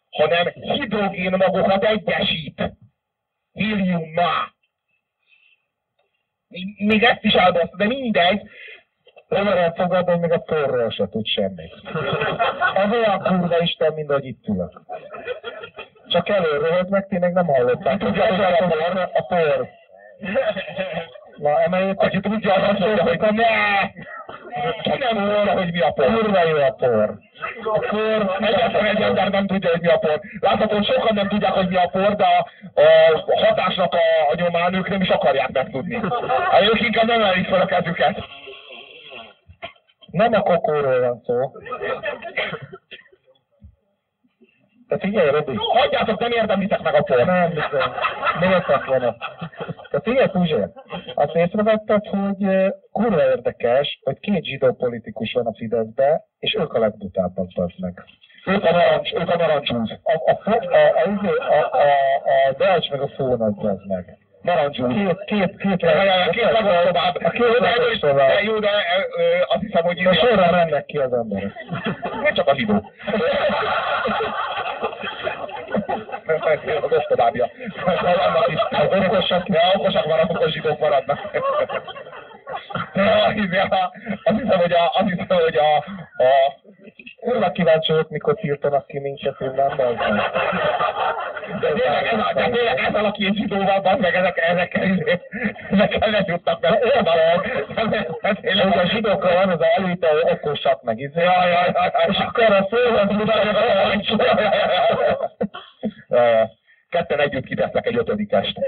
hanem hidrogénmagokat egyesít. Héliummá. Még ezt is elbaszt, de mindegy. Nem elfogadom, hogy még a porról se tud semmit. Az olyan kurva Isten, mint ahogy itt ülök. Csak előről meg, ti még nem hallották. Tudja, hogy a por, a por. Na, emeljétek Aki tudja, az azt mondja, hogy ne! Ki nem volna, hogy mi a por? kurva jó a por. A por, egyetlen egy ember nem tudja, hogy mi a por. Látható, sokan nem tudják, hogy mi a por, de a, a hatásnak a, a nyomán ők nem is akarják megtudni. Ők inkább nem emelik fel a kezüket. Nem a kokóról van szó. Te figyelj, Robi. Hagyjátok, nem érdemlitek meg a por. Nem, bizony. Miért van Te figyelj, Puzsér. Azt észrevetted, hogy kurva érdekes, hogy két zsidó politikus van a Fideszbe, és ők a legbutábbak, meg. Ők a narancs, ők a narancsúz. A, a, fo- a, a, a, a, a, a Delcs meg a Fónagy, bazd meg. Narancsúz. Két, két, két, Két legostovább. A két legostovább. de, jó, de azt hiszem, hogy... De sorra mennek ki az emberek. Nem csak a zsidó. Az is. Az okosak, de okosak maradnak, a zsidók maradnak. Azt hiszem, hogy a, azt hiszem, hogy a, a Kurva kíváncsi vagyok, mikor tiltanak ki minket innen, bazd meg. de tényleg, ez, a- de tényleg ezzel a két zsidóval, bazd meg, ezek, ezekkel, izé- ezekkel nem jutnak meg. Hogy a zsidókkal van az a előtte okosak meg izé. Jaj, jaj, jaj. És akkor a jaj. Ketten együtt kitesznek egy ötödikest.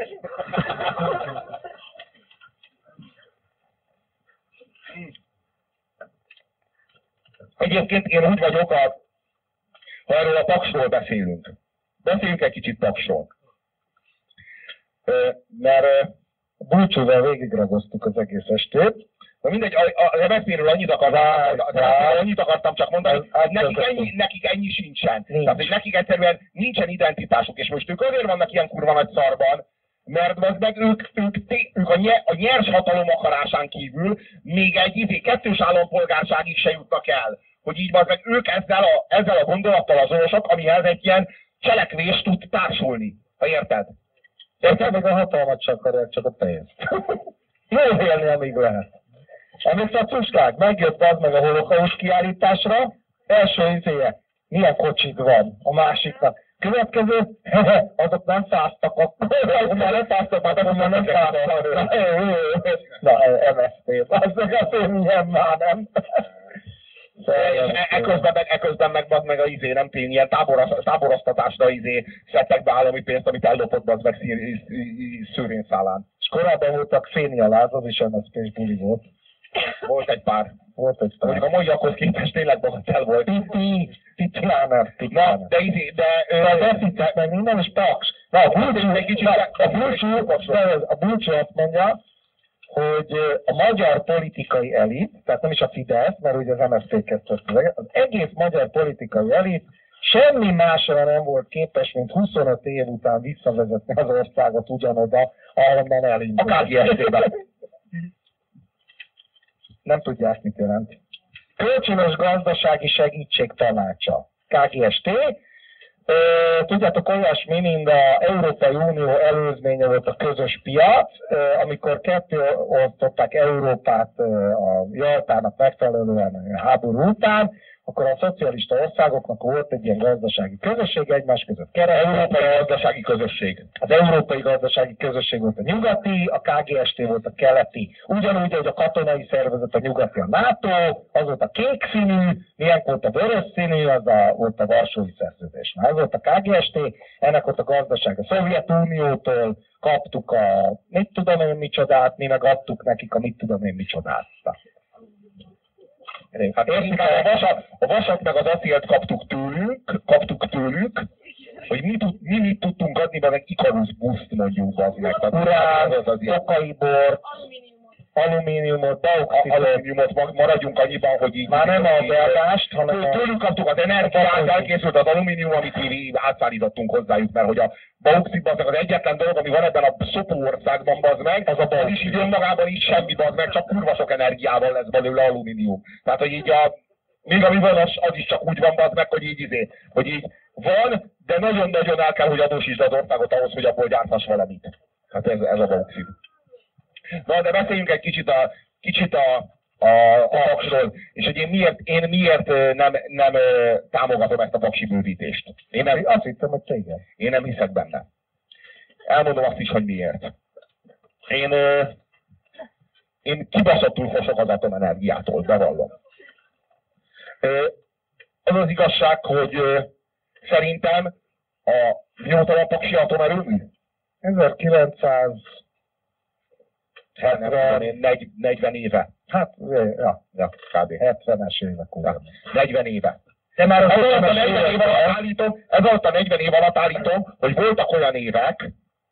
Egyébként én úgy vagyok, a, ha erről a paksról beszélünk. Beszéljünk egy kicsit paksról. Mert Búcsúval végigragoztuk az egész estét. Na mindegy, a, a, a MSZP-ről annyit annyit akartam csak mondani, hogy nekik közöttünk. ennyi, nekik ennyi sincsen. Nincs. Tehát, hogy nekik egyszerűen nincsen identitásuk, és most ők azért vannak ilyen kurva nagy szarban, mert az meg ők, ők, ők a, nye, a nyers hatalom akarásán kívül még egy izé, kettős állampolgárságig se jutnak el. Hogy így van, meg ők ezzel a, ezzel a gondolattal azonosak, amihez egy ilyen cselekvés tud társulni. Ha érted? Érted? Meg a hatalmat csak akarják, csak a pénzt. Jól élni, amíg lehet. Emlékszel a cuskák? Megjött az meg a holokauszt kiállításra, első izéje, milyen kocsik van a másiknak. Következő, azok nem száztak akkor. Már nem száztak, már nem, nem száztak. Na, MSZP, azok azért milyen már nem. E- eközben meg, eközben meg, meg, meg a izé, nem tudom, ilyen táboraz, táboroztatásra izé szedtek be állami pénzt, amit ellopott az meg szír- szí- szűrén szálán. És korábban voltak Fénia Láz, az is MSZP-s buli volt. Volt egy pár. Volt egy Mondjuk a maiakhoz képest tényleg bagatel volt. Titi, Titiáner, Na, Titiáner. de izé, de... ö, De deficit meg minden is paks. Na, a búcsú, egy kicsit- na, a ez- a búcsú azt mondja, hogy a magyar politikai elit, tehát nem is a Fidesz, mert ugye az MSZP kezdte az egész, magyar politikai elit semmi másra nem volt képes, mint 25 év után visszavezetni az országot ugyanoda, ahonnan A elindult. KGST-ben. Nem tudják, mit jelent. Kölcsönös gazdasági segítség tanácsa. KGST. Tudjátok, olyasmi, mint a Európai Unió előzménye volt a közös piac, amikor ketté osztották Európát a Jaltának megfelelően a háború után, akkor a szocialista országoknak volt egy ilyen gazdasági közösség egymás között kereskedelmi, Európai Gazdasági Közösség. az Európai Gazdasági Közösség volt a nyugati, a KGST volt a keleti. Ugyanúgy, hogy a katonai szervezet a nyugati a NATO, az volt a kék színű, milyen volt a vörös színű, az a, volt a Varsói Szerződés. Na, ez volt a KGST, ennek volt a gazdaság. A Szovjetuniótól kaptuk a mit tudom én micsodát, mi meg adtuk nekik a mit tudom én micsodát. Hát inkább a vasat, a vasat meg az acélt kaptuk tőlük, kaptuk tőlük, hogy mi, tud, mi mit tudtunk adni, meg Icarus buszt mondjuk az meg. Tehát Urán, az az ilyen tokai bor, alumíniumot, bauxitot, alumíniumot mag- maradjunk annyiban, hogy így... már nem a beadást, hanem a... Tőlük kaptuk az energiát, elkészült az alumínium, amit mi átszállítottunk hozzájuk, mert hogy a bauxit az az egyetlen dolog, ami van ebben a szopó országban, az meg, az a bauxit. is így önmagában is semmi, az meg, csak kurva sok energiával lesz belőle alumínium. Tehát, hogy így a, még ami van, az, az is csak úgy van, az meg, hogy így izé, hogy így van, de nagyon-nagyon el kell, hogy adósítsd az országot ahhoz, hogy abból gyárthass valamit. Hát ez, ez a bauxit. Na, de beszéljünk egy kicsit a, kicsit a, a, a paksról, és hogy én miért, én miért nem, nem támogatom ezt a paksi bővítést. Én nem, Azt hittem, hogy téged. én nem hiszek benne. Elmondom azt is, hogy miért. Én, én kibaszottul fosok az atomenergiától, bevallom. Az az igazság, hogy szerintem a mióta van Paksi atomerőmű? 1900 70, 40 éve. Hát, ja, ja, kb. 70-es évek óta. 40 éve. De már az alatt a 40 év alatt állítom, ez alatt a 40 év alatt állítom, hogy voltak olyan évek,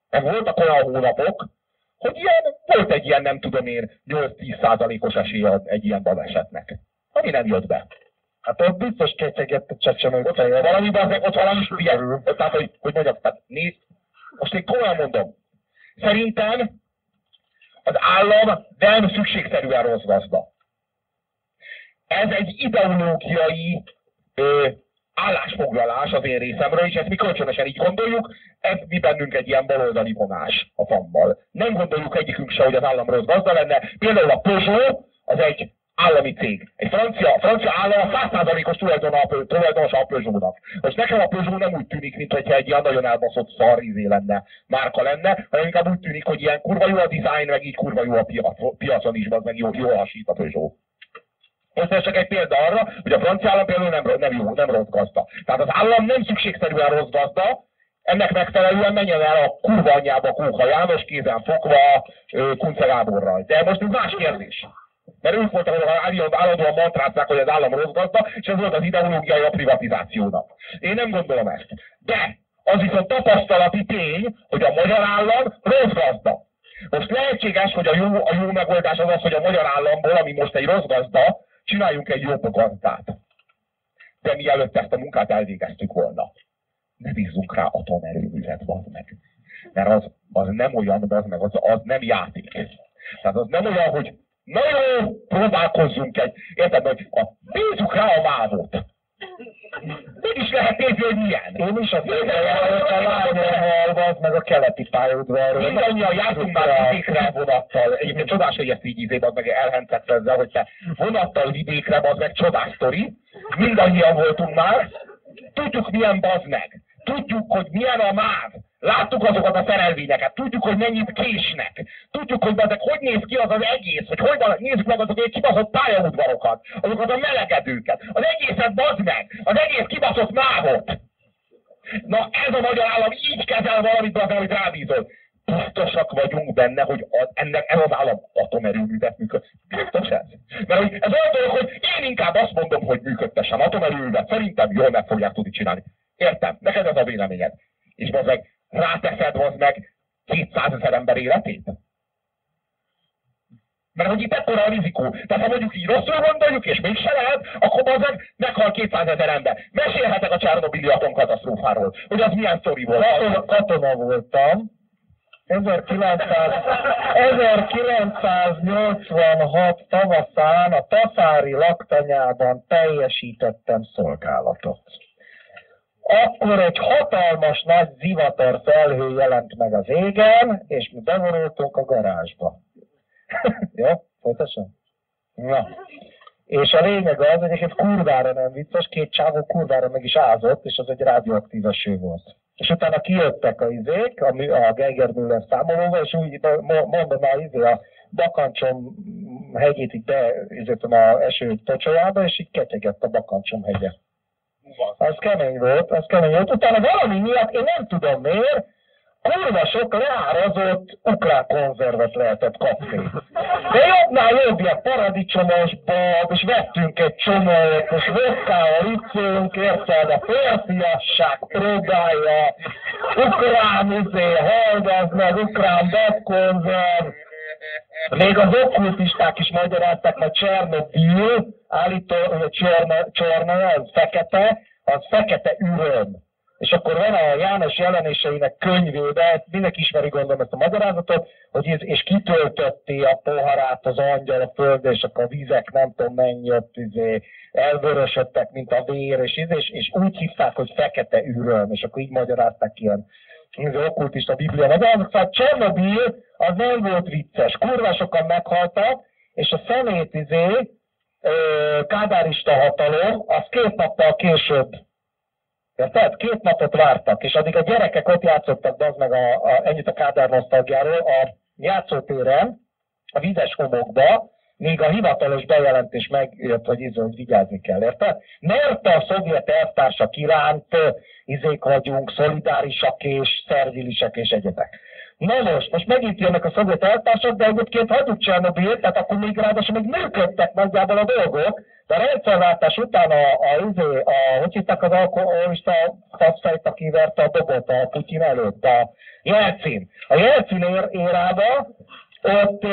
meg voltak olyan hónapok, hogy ilyen, volt egy ilyen, nem tudom én, 8-10 százalékos esély egy ilyen balesetnek. Ami nem jött be. Hát ott biztos ketyegett a csecsemő ott, valami, ott valami hülye. Tehát, hogy, hogy mondjak, tehát nézd, most én komolyan mondom. Szerintem az állam nem szükségszerűen rossz gazda. Ez egy ideológiai ö, állásfoglalás az én részemről, és ezt mi kölcsönösen így gondoljuk, ez mi bennünk egy ilyen baloldali vonás a fammal. Nem gondoljuk egyikünk se, hogy az állam rossz gazda lenne. Például a Peugeot az egy állami cég. Egy francia, francia állam a százszázalékos tulajdonos a Peugeot-nak. Most nekem a Peugeot nem úgy tűnik, mintha egy ilyen nagyon elbaszott szar izé lenne, márka lenne, hanem inkább úgy tűnik, hogy ilyen kurva jó a design, meg így kurva jó a piac, piacon is, meg jó, jó hasít a Peugeot. Ez csak egy példa arra, hogy a francia állam például nem, nem jó, nem rossz gazda. Tehát az állam nem szükségszerűen rossz gazda, ennek megfelelően menjen el a kurva anyjába Kóka János kézen fogva Kunce Gáborral. De most ez más kérdés. Mert ők voltak, hogy állandóan mantrázzák, hogy az állam rossz gazda, és ez volt az ideológiai a privatizációnak. Én nem gondolom ezt. De az viszont tapasztalati tény, hogy a magyar állam rossz gazda. Most lehetséges, hogy a jó, a jó megoldás az az, hogy a magyar államból, ami most egy rossz gazda, csináljunk egy jobb gazdát. De mielőtt ezt a munkát elvégeztük volna, ne bízzunk rá atomerőművet, bazd meg. Mert az, az nem olyan, bazd meg, az, az nem játék. Tehát az nem olyan, hogy Na jó, próbálkozzunk egy. Érted, hogy a, bízzuk rá a mávot. Meg is lehet nézni, hogy milyen. Én is az a lányommal, az meg a keleti pályaudvarról. Mindannyian jártunk már vidékre vonattal. Egyébként csodás, hogy ezt így izéb, az meg elhentett ezzel, hogy te vonattal vidékre, az meg csodás sztori. Mindannyian voltunk már. Tudjuk, milyen bazd meg. Tudjuk, hogy milyen a máv. Láttuk azokat a szerelvényeket, tudjuk, hogy mennyit késnek. Tudjuk, hogy ezek hogy néz ki az az egész, hogy hogy nézzük meg azok egy kibaszott pályaudvarokat, azokat a melegedőket. Az egészet bazd meg, az egész kibaszott mávot. Na ez a magyar állam így kezel valamit, az, amit rábízol. Biztosak vagyunk benne, hogy az, ennek ez az állam atomerőművet működ. Biztos ez? Mert hogy ez olyan dolog, hogy én inkább azt mondom, hogy működtessen atomerőművet. Szerintem jól meg fogják tudni csinálni. Értem, neked ez a véleményed. És meg ráteszed hoz meg 200 ezer ember életét? Mert hogy itt ekkora a rizikó. Tehát ha mondjuk így rosszul gondoljuk, és mégse lehet, akkor bazen meghal 200 ezer ember. Mesélhetek a Csernobili atomkatasztrófáról, hogy az milyen sztori volt. Katona, katona voltam. 1900, 1986 tavaszán a Tafári laktanyában teljesítettem szolgálatot akkor egy hatalmas nagy zivatar felhő jelent meg az égen, és mi bevonultunk a garázsba. Jó? Folytassam? Na. És a lényeg az, hogy egyébként kurvára nem vicces, két csávó kurvára meg is ázott, és az egy rádióaktív eső volt. És utána kijöttek a izék, a, a Geiger Müller számolóval, és úgy mondom már izé a Bakancsom hegyét így be, a eső tocsolyába, és így ketyegett a Bakancsom hegye. Az kemény volt, az kemény volt. Utána valami miatt, én nem tudom miért, kurva sok leárazott ukrán konzervet lehetett kapni. De jobbnál jobb ilyen paradicsomos bab, és vettünk egy csomót, és vodkával ittünk, érted, a férfiasság próbálja, ukrán izé, hallgaz meg, ukrán babkonzerv, még az okkultisták is magyarázták, hogy Csernobyl, állító, hogy Cserna, Cserna, az fekete, az fekete üröm. És akkor van a János jelenéseinek könyvébe, mindenki ismeri gondolom ezt a magyarázatot, hogy ez, és kitöltötti a poharát az angyal a földre, és akkor a vizek nem tudom mennyi ott izé, elvörösödtek, mint a vér, és, és, és úgy hívták, hogy fekete üröm, és akkor így magyarázták ilyen ez okkultista biblia magyarázat. Szóval Csernobyl az nem volt vicces. Kurva sokan meghaltak, és a szemét izé, kádárista hatalom, az két nappal később Érted? Két napot vártak, és addig a gyerekek ott játszottak, az meg a, a, ennyit a Kádár nosztalgiáról, a játszótéren, a vizes homokba, még a hivatalos bejelentés megjött, hogy izé, hogy vigyázni kell, érted? Mert a szovjet elvtársak iránt izék vagyunk, szolidárisak és szervilisek és egyebek. Na most, most megint jönnek a szovjet eltársak, de egyébként hagyjuk Csernobyl, tehát akkor még ráadásul még működtek nagyjából a dolgok, de a rendszerváltás után a, a, izé, a, a hogy hittek az alkoholista faszfejt, aki verte a dobot a Putyin előtt, a Jelcin. A Jelcin ér, érába ott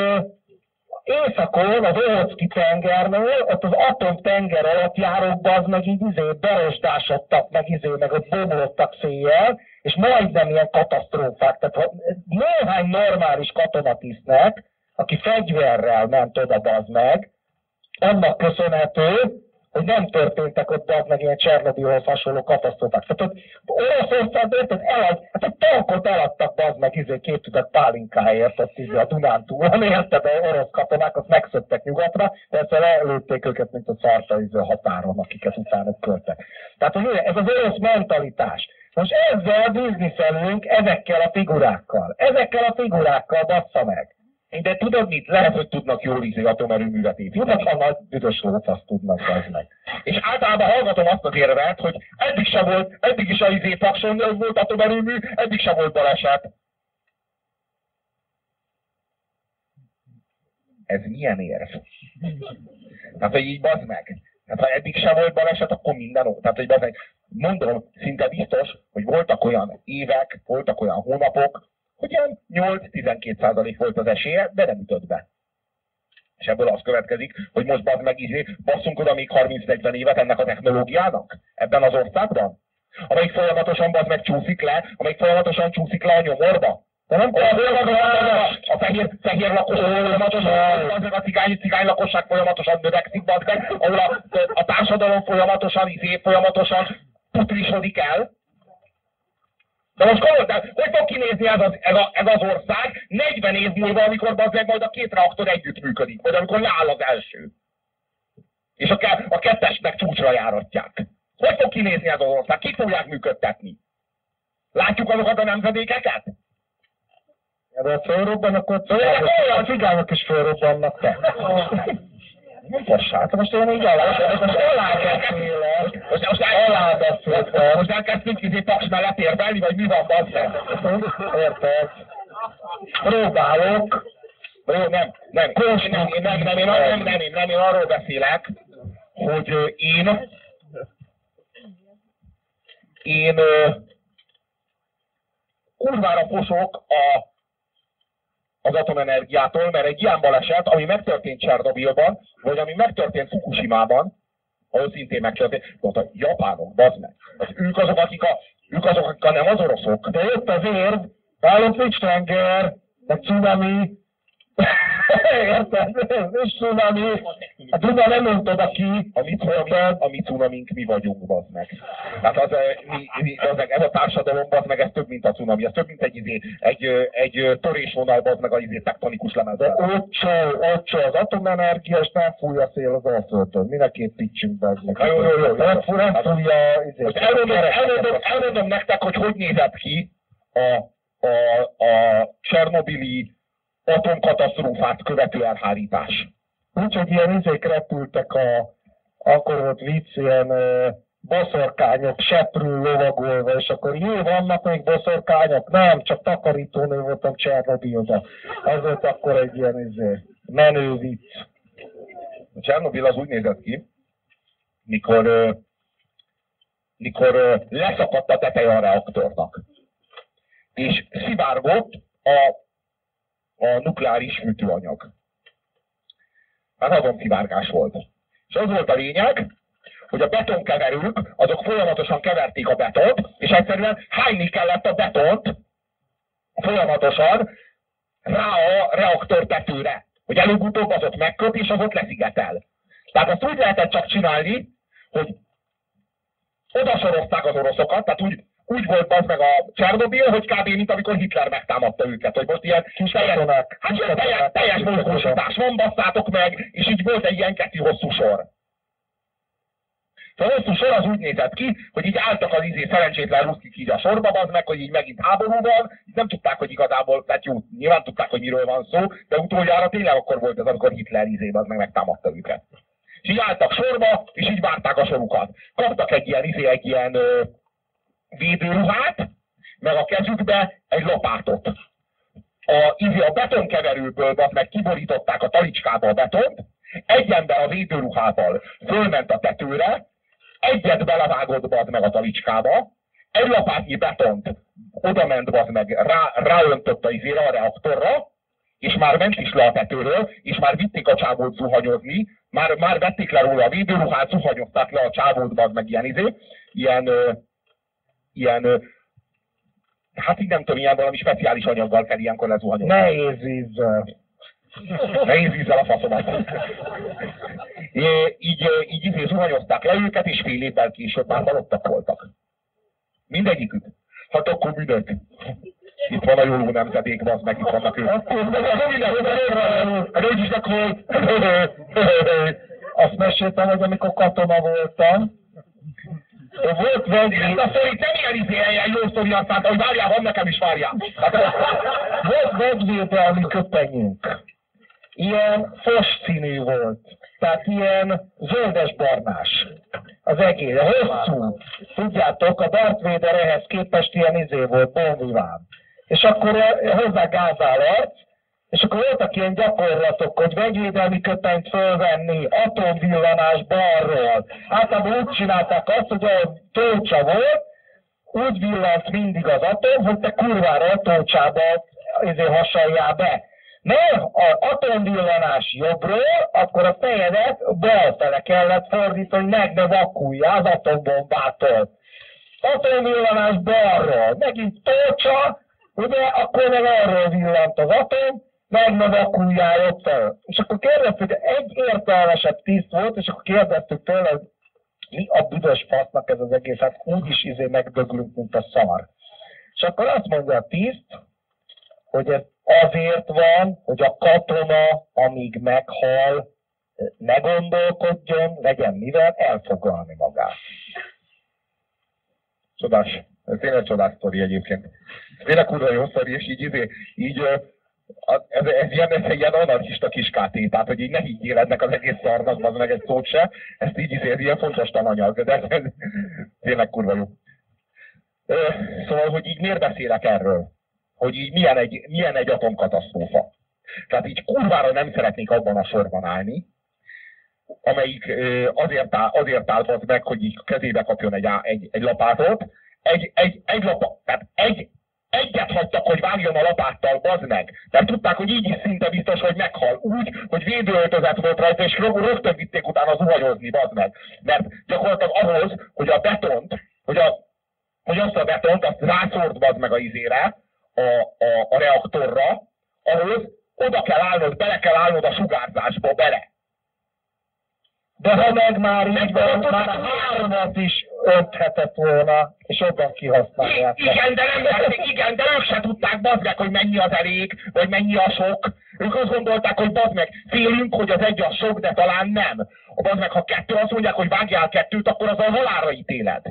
északon, az Ohocki tengernél, ott az atomtenger alatt járók az meg így izé berosdásodtak, meg izé, meg ott bomlottak széjjel, és majdnem ilyen katasztrófák. Tehát ha néhány normális katonatisztnek, aki fegyverrel ment oda, bazd meg, annak köszönhető, hogy nem történtek ott az meg ilyen Csernobilhoz hasonló katasztrófák. Tehát ott Oroszország érted, elad, hát egy tankot eladtak az meg izé két tudat pálinkáért, ott izé a Dunán túl, érted, a orosz katonák, azt megszöktek nyugatra, persze lelőtték őket, mint a szarta izé határon, akiket utána költek. Tehát ez az orosz mentalitás. Most ezzel bizniszelünk ezekkel a figurákkal. Ezekkel a figurákkal bassza meg. De tudod mit? Lehet, hogy tudnak jól ízni atomerőművet építeni. Tudnak, ha nagy büdös lóc, azt tudnak az meg. És általában hallgatom azt az érvet, hogy eddig sem volt, eddig is a izé pakson volt atomerőmű, eddig sem volt baleset. Ez milyen érv? Tehát, hogy így bazd meg. Tehát, ha eddig sem volt baleset, akkor minden ott. Tehát, hogy bazd meg. Mondom, szinte biztos, hogy voltak olyan évek, voltak olyan hónapok, ilyen 8-12% volt az esélye, de nem ütött be. És ebből az következik, hogy most bazd meg izé, basszunk oda még 30-40 évet ennek a technológiának? Ebben az országban? Amelyik folyamatosan bazd meg csúszik le, amelyik folyamatosan csúszik le a nyomorba? De nem a, a, a fehér, fehér lakosság folyamatosan, meg a cigány, cigány lakosság folyamatosan növekszik, bazd meg, ahol a, a társadalom folyamatosan, izé, folyamatosan putrisodik el, de most gondoltál, hogy fog kinézni ez az, ez, a, ez az ország 40 év múlva, amikor meg majd a két reaktor együtt működik, vagy amikor leáll az első. És a, a kettes meg csúcsra járatják. Hogy fog kinézni ez az ország? Kik fogják működtetni? Látjuk azokat a nemzedékeket? Ja, de fölrobban, akkor a cigányok is fölrobbannak. Nem fossát, most én így alá, most alá most, most alá beszéltem. Most elkezdtünk izé paks mellett érvelni, vagy mi van, bazzeg? Érted? Próbálok. Jó, nem, nem, nem, nem, én, nem, nem, én, nem, nem, én, nem, én arról beszélek, hogy én én kurvára fosok a az atomenergiától, mert egy ilyen baleset, ami megtörtént Csernobilban, vagy ami megtörtént Fukushima-ban, ahol szintén megtörtént, ott a japánok, bazd meg. Az ők azok, akik a, ők azok, akik a nem az oroszok. De jött az érv, állott Licstenger, meg cunami, Érted? És cunami. A Duna nem mondtad ki. A mi, cunami, a mi cunamink mi vagyunk, bazd meg. Tehát az, eh, mi, mi, az, ez a társadalom, bazd meg, ez több, mint a cunami. Ez több, mint egy, izé, egy, egy törésvonal, bazd meg, az izé, tektonikus lemez. De ott se az atomenergia, és nem fúj a szél az alföldön. Minek építsünk bazd meg. Jó, jó, jó. Nem fúj, fújja. Izé, Most elmondom, elmondom, elmondom nektek, hogy hogy nézett ki a, a, a Csernobili atomkatasztrófát követő elhárítás. Úgyhogy ilyen izék repültek a, akkor volt vicc, ilyen boszorkányok seprül lovagolva, és akkor jó, vannak még boszorkányok? Nem, csak takarítónő voltam Csernobilba. Az volt akkor egy ilyen izé, menő vicc. A Csernobil az úgy nézett ki, mikor, mikor leszakadt a teteje a reaktornak, és szivárgott a a nukleáris fűtőanyag. Hát azon szivárgás volt. És az volt a lényeg, hogy a betonkeverők, azok folyamatosan keverték a betont, és egyszerűen hányni kellett a betont folyamatosan rá a reaktor tetőre, hogy előbb-utóbb az ott megköp, és az ott leszigetel. Tehát azt úgy lehetett csak csinálni, hogy odasorozták az oroszokat, tehát úgy úgy volt az meg a Csernobil, hogy kb. mint amikor Hitler megtámadta őket, hogy most ilyen kis teljes, hát ilyen teljes, teljes mozgósítás van, basszátok meg, és így volt egy ilyen keti hosszú sor. A hosszú sor az úgy nézett ki, hogy így álltak az izé szerencsétlen ruszkik így a sorba, az meg, hogy így megint háború van, így nem tudták, hogy igazából, tehát jó, nyilván tudták, hogy miről van szó, de utoljára tényleg akkor volt ez, amikor Hitler izé az meg megtámadta őket. És így álltak sorba, és így várták a sorukat. Kaptak egy ilyen, izé, egy ilyen ö, védőruhát, meg a kezükbe egy lapátot. A, izé, a betonkeverőből meg kiborították a talicskába a betont, egy ember a védőruhával fölment a tetőre, egyet belevágott bad meg a talicskába, egy lapátnyi betont oda ment bad meg, rá, ráöntött a izére a reaktorra, és már ment is le a tetőről, és már vitték a csávót zuhanyozni, már, már vették le róla a védőruhát, zuhanyozták le a csávót, bad meg ilyen izé, ilyen, ilyen hát így nem tudom, ilyen valami speciális anyaggal kell ilyenkor lezuhanyozni. Nehéz vízzel. Nehéz vízzel a faszomat. É, így, így izé zuhanyozták le őket, és fél évvel később már halottak voltak. Mindegyikük. Hát akkor minek? Itt van a jó nemzedék, az meg itt vannak ők. Hát hogy is akkor... Azt meséltem, hogy amikor katona voltam, volt vendég... Ezt a szorít nem ilyen izé, ilyen jó sztori aztán, hogy várjál, van nekem is várjál. Hát, volt vendvédelmi köpenyünk. Ilyen fos színű volt. Tehát ilyen zöldes-barnás. Az egész, hosszú. Tudjátok, a Darth Vader ehhez képest ilyen izé volt, bonviván. És akkor hozzá gázál arc, és akkor voltak ilyen gyakorlatok, hogy vegyvédelmi köpenyt fölvenni, atomvillanás balról. Általában úgy csinálták azt, hogy a tócsa volt, úgy villant mindig az atom, hogy te kurvára a tócsába ezért hasaljál be. Ne, az atomvillanás jobbról, akkor a fejedet balfele kellett fordítani, hogy meg ne vakuljál az atombombától. Atomvillanás balról, megint tócsa, ugye, akkor meg arról villant az atom, meg ne vakuljál ott fel. És akkor kérdeztük, egy értelmesebb tiszt volt, és akkor kérdeztük tőle, mi a büdös fasznak ez az egész, hát úgyis izé megdöglünk, mint a szar. És akkor azt mondja a tiszt, hogy ez azért van, hogy a katona, amíg meghal, ne gondolkodjon, legyen mivel elfoglalni magát. Csodás. Ez tényleg csodás sztori egyébként. Ez tényleg kurva jó sztori, és így, így, így ez, ez, ilyen, ez ilyen anarchista kis KT, tehát hogy így ne higgyél ennek az egész szarnak, az meg egy szót se, ezt így is ez ilyen fontos tananyag, de ez tényleg kurva jó. Szóval, hogy így miért beszélek erről? Hogy így milyen egy, milyen egy atomkatasztrófa. Tehát így kurvára nem szeretnék abban a sorban állni, amelyik azért, áll, azért állt meg, hogy így kezébe kapjon egy, egy, egy lapátot, egy, egy, egy lapa, tehát egy Egyet hagytak, hogy vágjon a lapáttal, bazd meg. Mert tudták, hogy így szinte biztos, hogy meghal. Úgy, hogy védőöltözet volt rajta, és rögtön vitték utána zuhanyozni, bazd meg. Mert gyakorlatilag ahhoz, hogy a betont, hogy, a, hogy azt a betont, azt rászort bazd meg a izére, a, a, a reaktorra, ahhoz oda kell állnod, bele kell állnod a sugárzásba, bele. De ha meg már így van, már hármat is önthetett volna, és jobban kihasználják. Igen, de nem, igen, de ők se tudták, bazd meg, hogy mennyi az elég, vagy mennyi a sok. Ők azt gondolták, hogy bazd meg, félünk, hogy az egy a sok, de talán nem. A bazd meg, ha kettő, azt mondják, hogy vágjál kettőt, akkor az a halálra ítéled.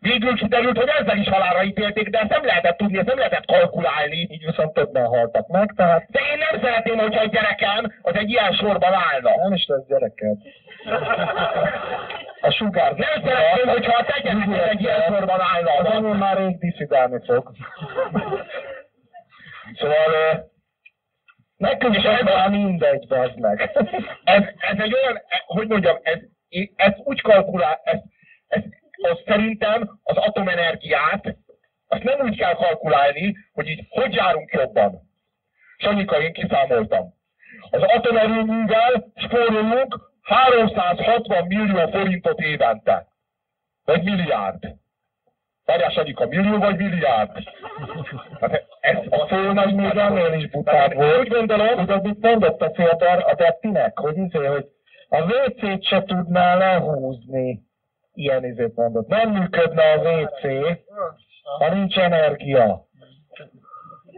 Végül kiderült, hogy ezzel is halálra ítélték, de ezt nem lehetett tudni, ezt nem lehetett kalkulálni. Így viszont többen haltak meg, tehát... De én nem szeretném, hogyha egy gyerekem az egy ilyen sorban állna. Nem is lesz gyereked. A sugár... Nem szeretném, hogyha a te gyereked egy ilyen sorban állna. Az enyém már rég diszidálni fog. Szóval... Nekünk is ez már mindegy, bazd meg. Ez, ez egy olyan, hogy mondjam, ez, ez úgy kalkulál, ez, ez az szerintem az atomenergiát, azt nem úgy kell kalkulálni, hogy így hogy járunk jobban. Sanyika, én kiszámoltam. Az atomerőművel spórolunk 360 millió forintot évente. Vagy milliárd. Várjál, Sanyika, millió vagy milliárd? Hát ez a szó nagy még ennél is butább volt. Úgy gondolom, hogy mit mondott a Féldar a Bettinek, hogy, izé, hogy a WC-t se tudná lehúzni ilyen izét mondott. Nem működne a WC, ha nincs energia.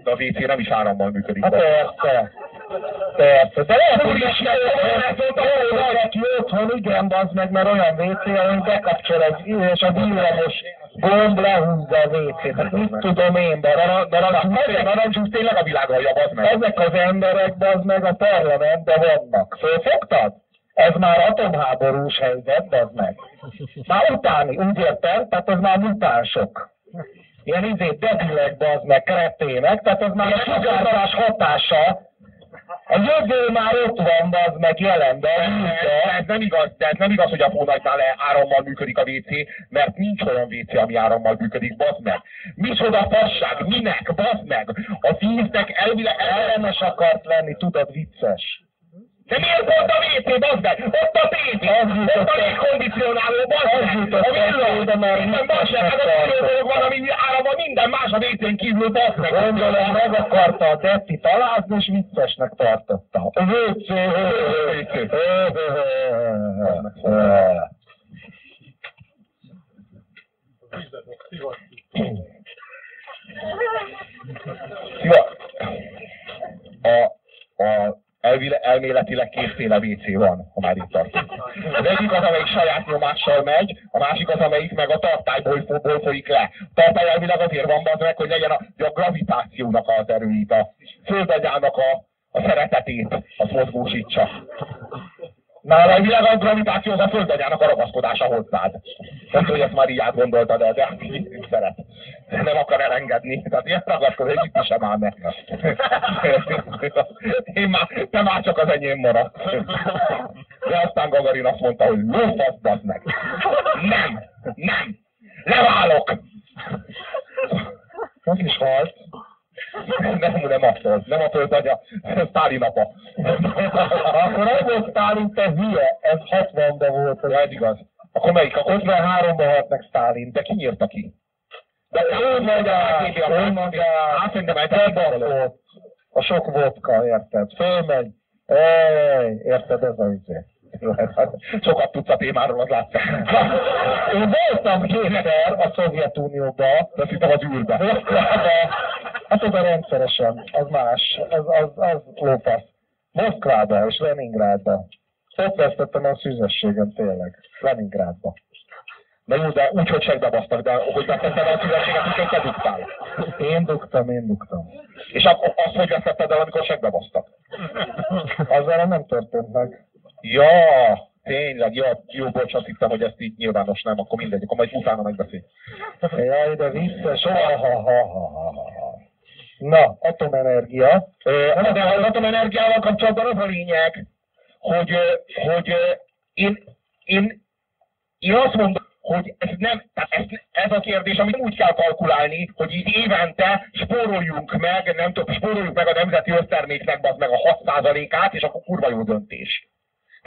De a WC nem is árammal működik. Hát persze. Persze, de lehet, hogy is ki otthon, igen, bazd meg, mert olyan WC, hogy bekapcsol egy, és a villamos gomb lehúzza a WC-t. Hát mit tudom én, de, narancsúsz tényleg a világ alja, meg. Ezek az emberek, bazd meg, a parlamentben vannak. Fölfogtad? Ez már atomháborús helyzet, bazd meg. Már utáni, úgy érted? Tehát ez már mutánsok ilyen izé debilek, bazd meg, kretének, tehát az már a sugárzás hatása, a jövő már ott van, az meg jelen, de, ez nem igaz, de ez nem igaz, hogy a fónagynál árammal működik a WC, mert nincs olyan WC, ami árammal működik, bazd meg. Micsoda fasság, minek, bazd meg? A víznek elvileg ellenes akart lenni, tudod, vicces. De miért volt a WC, bazd meg? Ott a tévé, ott a légkondicionáló, bazd meg, a villany, minden bazd meg, hát a dolog van, ami áramban minden más a WC-n kívül, bazd meg. Gondolom, meg akarta a Detti talázni, és viccesnek tartotta. A WC, A, a elvile, elméletileg kétféle WC van, ha már itt tartunk. Az egyik az, amelyik saját nyomással megy, a másik az, amelyik meg a tartályból folyik le. A tartály elvileg azért van az meg, hogy legyen a, a gravitációnak az erőit, a földegyának a, a szeretetét, azt mozgósítsa. Nála a gravitáció az a földanyának a ragaszkodása hozzád. Nem tudom, hogy ezt már így átgondolta, de de szeret. Nem akar elengedni. Tehát ilyen ragaszkodás itt sem áll meg. Én már, te már csak az enyém maradt. De aztán Gagarin azt mondta, hogy lófasz, meg. Nem, nem, leválok. Az is halt. Nem, nem attól, nem attól, hogy a Sztálin apa. Akkor nem volt Sztálin, te hülye, ez 60-ban volt. Ja, ez igaz. Akkor melyik? Akkor 53-ban halt meg Sztálin. De ki nyírta ki? De ő magát, ő magát, hát szerintem eltekintettem. A sok vodka, érted? Fölmegy. Ej, érted, ez a izé. Sokat tudsz a témáról, az látszik. Én voltam kétszer a Szovjetunióba. De hittem az űrbe. Hát oda rendszeresen, az más, az, az, az lófasz. Moszkvába és Leningrádba. Ott vesztettem a szüzességem tényleg. Leningrádba. Na jó, de úgy, hogy segbebasztak, de hogy vesztetted a szüzességet, úgyhogy te dugtál. Én dugtam, én dugtam. És azt, hogy vesztetted el, amikor segbebasztak? Azzal nem történt meg. Ja, tényleg, jó, jó, bocs, azt hittem, hogy ezt így nyilvános nem, akkor mindegy, akkor majd utána megbeszél. Jaj, de vissza, ha, ha, ha, ha, ha. Na, atomenergia. Na, de az atomenergiával kapcsolatban az a lényeg, hogy, hogy én, én, én azt mondom, hogy ez nem, ez, ez a kérdés, amit úgy kell kalkulálni, hogy így évente spóroljunk meg, nem tudom, spóroljuk meg a nemzeti összterméknek meg a 6%-át, és akkor kurva jó döntés.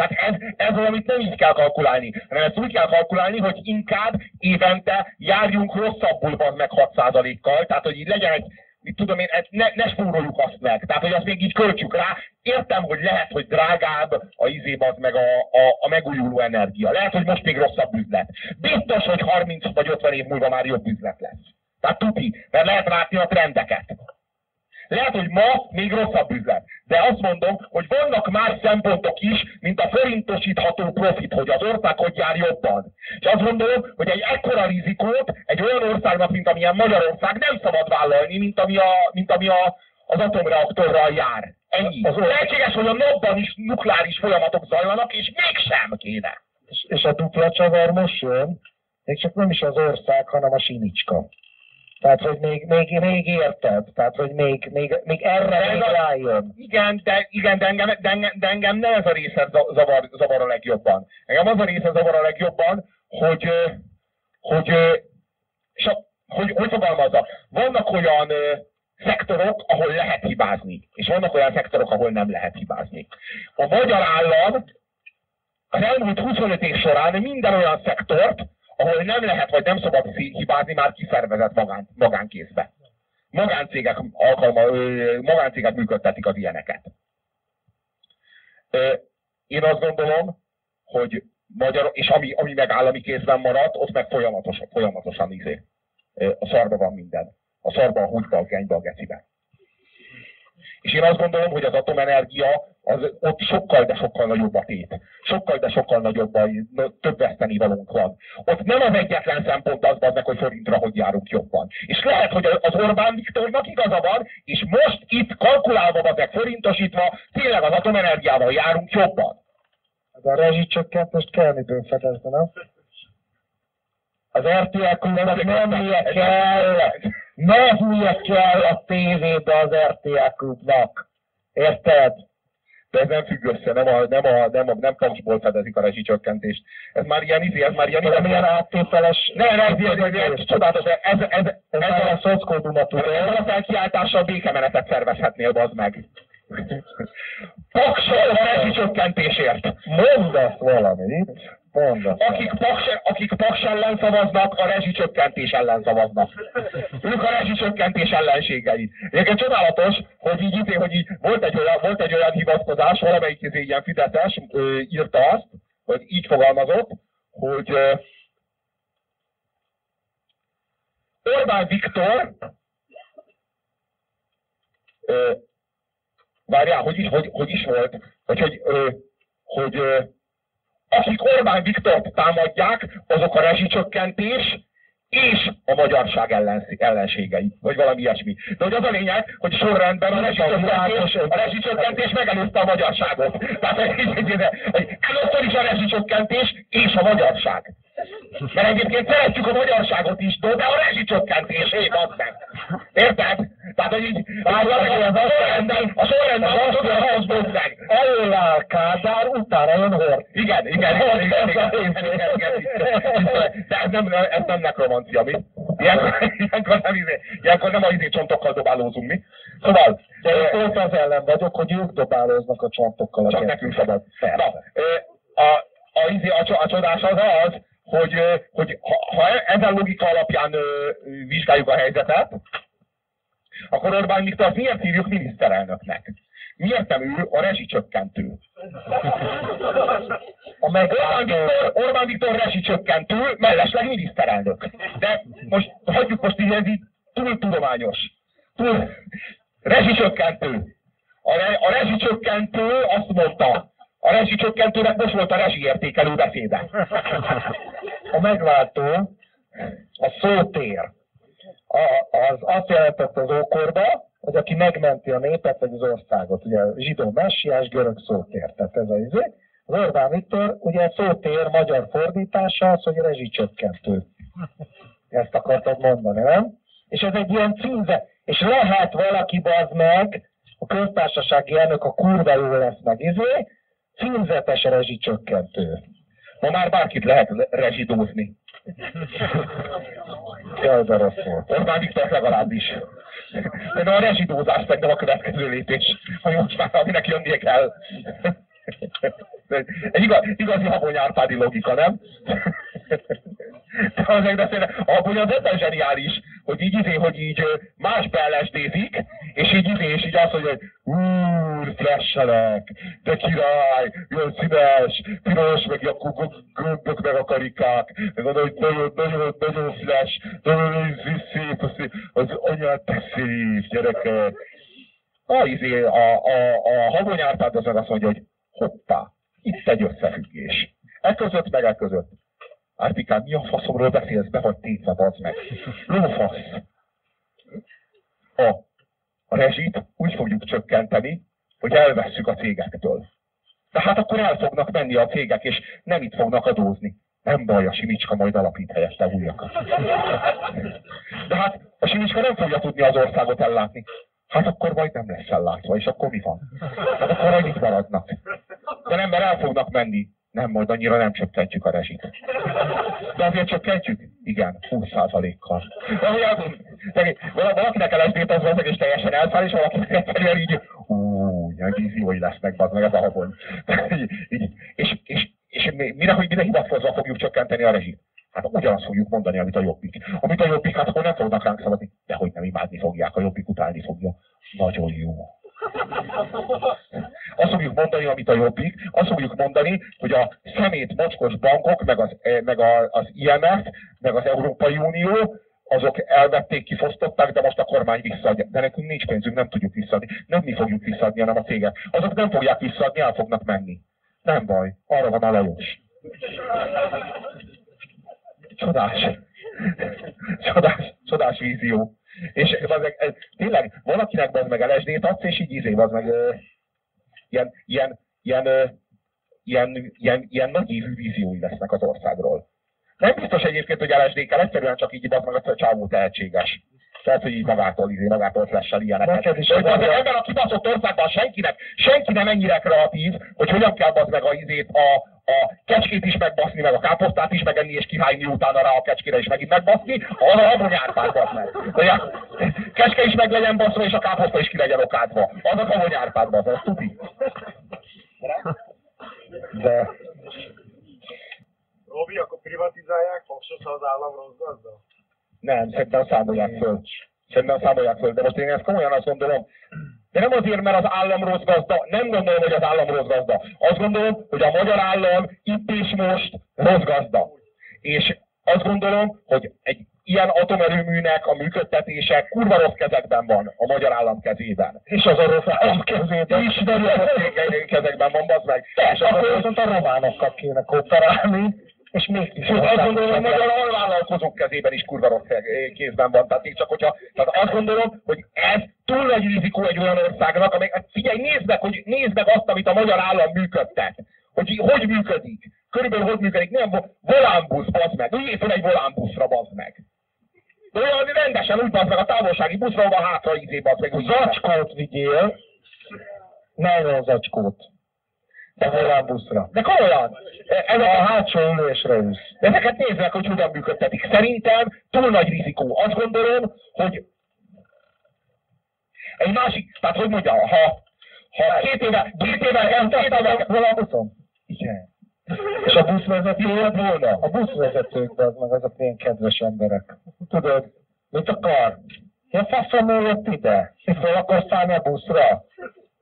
Tehát ez, ez az, amit nem így kell kalkulálni, hanem ezt úgy kell kalkulálni, hogy inkább évente járjunk rosszabbul van meg 6%-kal, tehát hogy így legyen egy, mit tudom én, ne, ne spóroljuk azt meg. Tehát, hogy azt még így költsük rá. Értem, hogy lehet, hogy drágább a izéb az meg a, a, a megújuló energia. Lehet, hogy most még rosszabb üzlet. Biztos, hogy 30 vagy 50 év múlva már jobb üzlet lesz. Tehát tuti, mert lehet látni a trendeket. Lehet, hogy ma még rosszabb üzlet. De azt mondom, hogy vannak más szempontok is, mint a forintosítható profit, hogy az ország hogy jár jobban. És azt gondolom, hogy egy ekkora rizikót egy olyan országnak, mint amilyen Magyarország nem szabad vállalni, mint ami, a, mint ami a, az atomreaktorral jár. Ennyi. Az lehetséges, hogy a napban is nukleáris folyamatok zajlanak, és mégsem kéne. És, és a dupla csavar most jön, még csak nem is az ország, hanem a sinicska. Tehát, hogy még, még, még érted, tehát, hogy még, még, még erre de még rájön. Igen, de, igen de, engem, de, engem, de engem nem ez a része zavar, zavar a legjobban. Engem az a része zavar a legjobban, hogy, hogy, a, hogy, hogy fogalmazza, vannak olyan szektorok, ahol lehet hibázni, és vannak olyan szektorok, ahol nem lehet hibázni. A magyar állam az elmúlt 25 év során minden olyan szektort, ahol nem lehet, vagy nem szabad hibázni, már kiszervezett magán, magánkézbe. Magáncégek, alkalma, magáncégek működtetik az ilyeneket. Én azt gondolom, hogy magyar, és ami, ami meg állami kézben maradt, ott meg folyamatosan, folyamatosan izé. A szarba van minden. A szarba, a húgyba, a genybe, a gecibe. És én azt gondolom, hogy az atomenergia az ott sokkal, de sokkal nagyobb a tét. Sokkal, de sokkal nagyobb a, több vesztenivalónk van. Ott nem az egyetlen szempont az, az meg, hogy forintra hogy járunk jobban. És lehet, hogy az Orbán Viktornak igaza van, és most itt kalkulálva, meg forintosítva, tényleg az atomenergiával járunk jobban. De a rezsicsökkentést kell miből fedezni, nem? Az RTL klubnak nem hülye kell, nem hülye kell a tévébe az RTL klubnak. Érted? De ez nem függ össze, nem a, nem a, nem a, nem paksból fedezik a rezsicsökkentést. Ez már ilyen izé, ez már ilyen... Nem ilyen áttételes... Ne, ne, ez, ez, csodálatos, ez, ez, ez, ez, ez a szockódumat Ezzel a felkiáltással békemenetet szervezhetnél, bazd meg. Paksol a rezsicsökkentésért. Mondd ezt valamit. Mondasz. Akik paks, akik paks ellen szavaznak, a rezsicsökkentés ellen szavaznak. Ők a rezsicsökkentés ellenségei. Egyébként csodálatos, hogy így, így, hogy így volt, egy olyan, volt egy olyan hivatkozás, valamelyik izé, ilyen fideszes ö, írta azt, vagy így fogalmazott, hogy ö, Orbán Viktor ö, várjál, hogy is, hogy, hogy is volt, vagy hogy, ö, hogy ö, akik Orbán Viktort támadják, azok a rezsicsökkentés és a magyarság ellenségei, vagy valami ilyesmi. De hogy az a lényeg, hogy sorrendben a rezsicsökkentés, a rezsicsökkentés megelőzte a magyarságot. Tehát először is a rezsicsökkentés és a magyarság. Mert egyébként szeretjük a magyarságot is, de a rezsicsökkentés, hé, meg. Érted? Tehát, hogy így, a sorrendben, a sorrendben azt mondja, hogy az meg. Elől áll Kádár, utána jön Hort. Igen, igen, igen, igen, igen, igen, igen, De ez nem, ez nem nekromancia, mi? Ilyenkor, ilyenkor nem, izé, ilyenkor nem a izé csontokkal dobálózunk, mi? Szóval... De pont az ellen vagyok, hogy ők dobálóznak a csontokkal. Csak nekünk szabad. Na, a, a, a, a csodás az az, hogy, hogy ha, ha ezen logika alapján vizsgáljuk a helyzetet, akkor Orbán Viktor miért hívjuk miniszterelnöknek? Miért nem ő a rezsicsökkentő? A meg Orbán Viktor, Orbán Viktor rezsicsökkentő, mellesleg miniszterelnök. De most hagyjuk most így, ez így túl tudományos. Túl rezsicsökkentő. A, re, a rezsicsökkentő azt mondta, a rezsicsökkentőnek most volt a rezsiértékelő beszéde. A megváltó, a szótér, a, az azt jelentette az ókorba, hogy aki megmenti a népet vagy az országot. Ugye zsidó messiás, görög szótér. Tehát ez az izé. Az Orbán Viktor, ugye a szótér magyar fordítása az, hogy rezsicsökkentő. Ezt akartad mondani, nem? És ez egy ilyen címze. És lehet valaki bazd meg, a köztársasági elnök a kurva jó lesz meg izé, címzetes rezsicsökkentő. Ma már bárkit lehet rezsidózni. Jaj, de rossz volt. Orbán Viktor legalábbis. De a rezsidózás nem a következő lépés, hogy most már aminek jönnie kell. Egy igaz, igazi Habony Árpádi logika, nem? De azért beszélne, a Habony az ebben zseniális, hogy így izé, hogy így más beellesdézik, és így izé, és így azt mondja, hogy úr, flashelek, de király, jön színes, piros, meg a gömbök, meg a karikák, meg az, hogy nagyon, nagyon, nagyon flash, nagyon szép, szép, az anyát te szép, gyerekek. A, izé, a, a, a Habony az azt mondja, hogy hoppá, itt egy összefüggés. E között meg e. Árpikám, mi a faszomról beszélsz, be vagy tétve, bazd meg. Lófasz. A, a rezsit úgy fogjuk csökkenteni, hogy elvesszük a cégektől. Tehát akkor el fognak menni a cégek, és nem itt fognak adózni. Nem baj, a Simicska majd alapít helyette újakat. De hát a Simicska nem fogja tudni az országot ellátni. Hát akkor majd nem lesz ellátva, és akkor mi van? Hát akkor itt maradnak. De nem, mert el fognak menni. Nem, majd annyira nem csökkentjük a rezsit. De azért csökkentjük? Igen, 20%-kal. Valakinek LSD-t az az és teljesen elszáll, és valakinek egyszerűen így, ú, ilyen víziói lesznek, az meg ez a habony. és, és, és mire, hogy mire hivatkozva fogjuk csökkenteni a rezsit? Hát ugyanazt fogjuk mondani, amit a jobbik. Amit a jobbik, hát akkor nem fognak ránk szavazni. De hogy nem imádni fogják, a jobbik utálni fogja. Nagyon jó. Azt fogjuk mondani, amit a jobbik, azt fogjuk mondani, hogy a szemét mocskos bankok, meg az, eh, meg az IMF, meg az Európai Unió, azok elvették, kifosztották, de most a kormány visszaadja. De nekünk nincs pénzünk, nem tudjuk visszaadni. Nem mi fogjuk visszaadni, hanem a cégek. Azok nem fogják visszaadni, el fognak menni. Nem baj, arra van a Lajos. Csodás. Csodás, csodás vízió. És meg, ez, tényleg, valakinek az meg LSD-t adsz, és így izé, az meg ilyen, ilyen, ilyen, ilyen, ilyen, ilyen nagy évű víziói lesznek az országról. Nem biztos egyébként, hogy LSD kell, egyszerűen csak így az meg a csávó tehetséges. Tehát, hogy így magától, izé, magától flessel ilyeneket. Az az a- ebben a kibaszott országban senkinek, senki nem ennyire kreatív, hogy hogyan kell az meg a izét, a, a kecskét is megbaszni, meg a káposztát is megenni, és kihányni utána rá a kecskére is megint megbaszni, arra a bonyárpát basz meg. Hogy a kecske is meg legyen baszva, és a káposzta is ki legyen okádva. Azok a bonyárpát basz, ez tuti. De Robi, akkor privatizálják, Foxot, ha az állam rossz gazda? Nem, szerintem számolják föl. Szerintem számolják föl, de most én ezt komolyan azt gondolom. De nem azért, mert az állam rossz gazda, nem gondolom, hogy az állam rossz gazda. Azt gondolom, hogy a magyar állam itt és most rossz gazda. És azt gondolom, hogy egy ilyen atomerőműnek a működtetése kurva rossz kezekben van a magyar állam kezében. és az orosz állam kezében. És nagyon rossz kezekben van, bazd meg. És És akkor akkor viszont a románokkal kéne kooperálni, és mégis Sőt, azt gondolom, hogy magyar alvállalkozók kezében is kurva rossz kézben van. Tehát csak hogyha, tehát azt gondolom, hogy ez túl nagy rizikó egy olyan országnak, amely, hát figyelj, nézd meg, hogy, nézd meg azt, amit a magyar állam működtet. Hogy hogy működik. Körülbelül hogy működik. Nem, vo- volánbusz, bazd meg. Üljél fel egy volánbuszra, bazd meg. De olyan rendesen úgy bazd meg a távolsági buszra, ahol hátra izé bazd meg. Zacskót vigyél, nylon zacskót. A volánbuszra. De komolyan, ez A a hátsó ülésre ülsz. Ezeket nézd meg, hogy hogyan működtetik. Szerintem túl nagy rizikó. Azt gondolom, hogy egy másik, tehát hogy mondja, ha, ha két éve, két éve, két éve, Volánbuszon? igen. És a buszvezető volna? A buszvezetők, az meg azok ilyen kedves emberek. Tudod, mit akar? Ja, faszom jött ide. Fel akarsz szállni a buszra?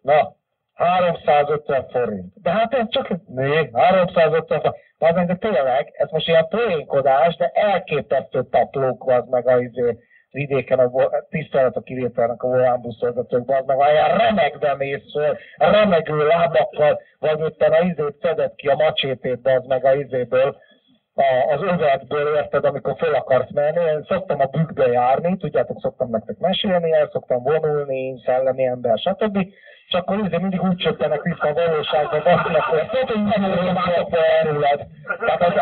Na, 350 forint. De hát ez csak, né, 350 forint. Az de tényleg, ez most ilyen poénkodás, de elképesztő taplók van meg a izé, vidéken a tisztelet a kivételnek a volánbuszvezetők, az meg olyan remegve mész föl, remegő lábakkal, vagy éppen a izét szedett ki a macsétét, az meg a izéből, a, az övetből, érted, amikor fel akarsz menni. Én szoktam a bükkbe járni, tudjátok, szoktam nektek mesélni, el szoktam vonulni, szellemi ember, stb. És akkor izé mindig úgy csöppenek vissza a valóságba, basznak, hogy tudod, hogy nem örömátok erőled. Tehát az,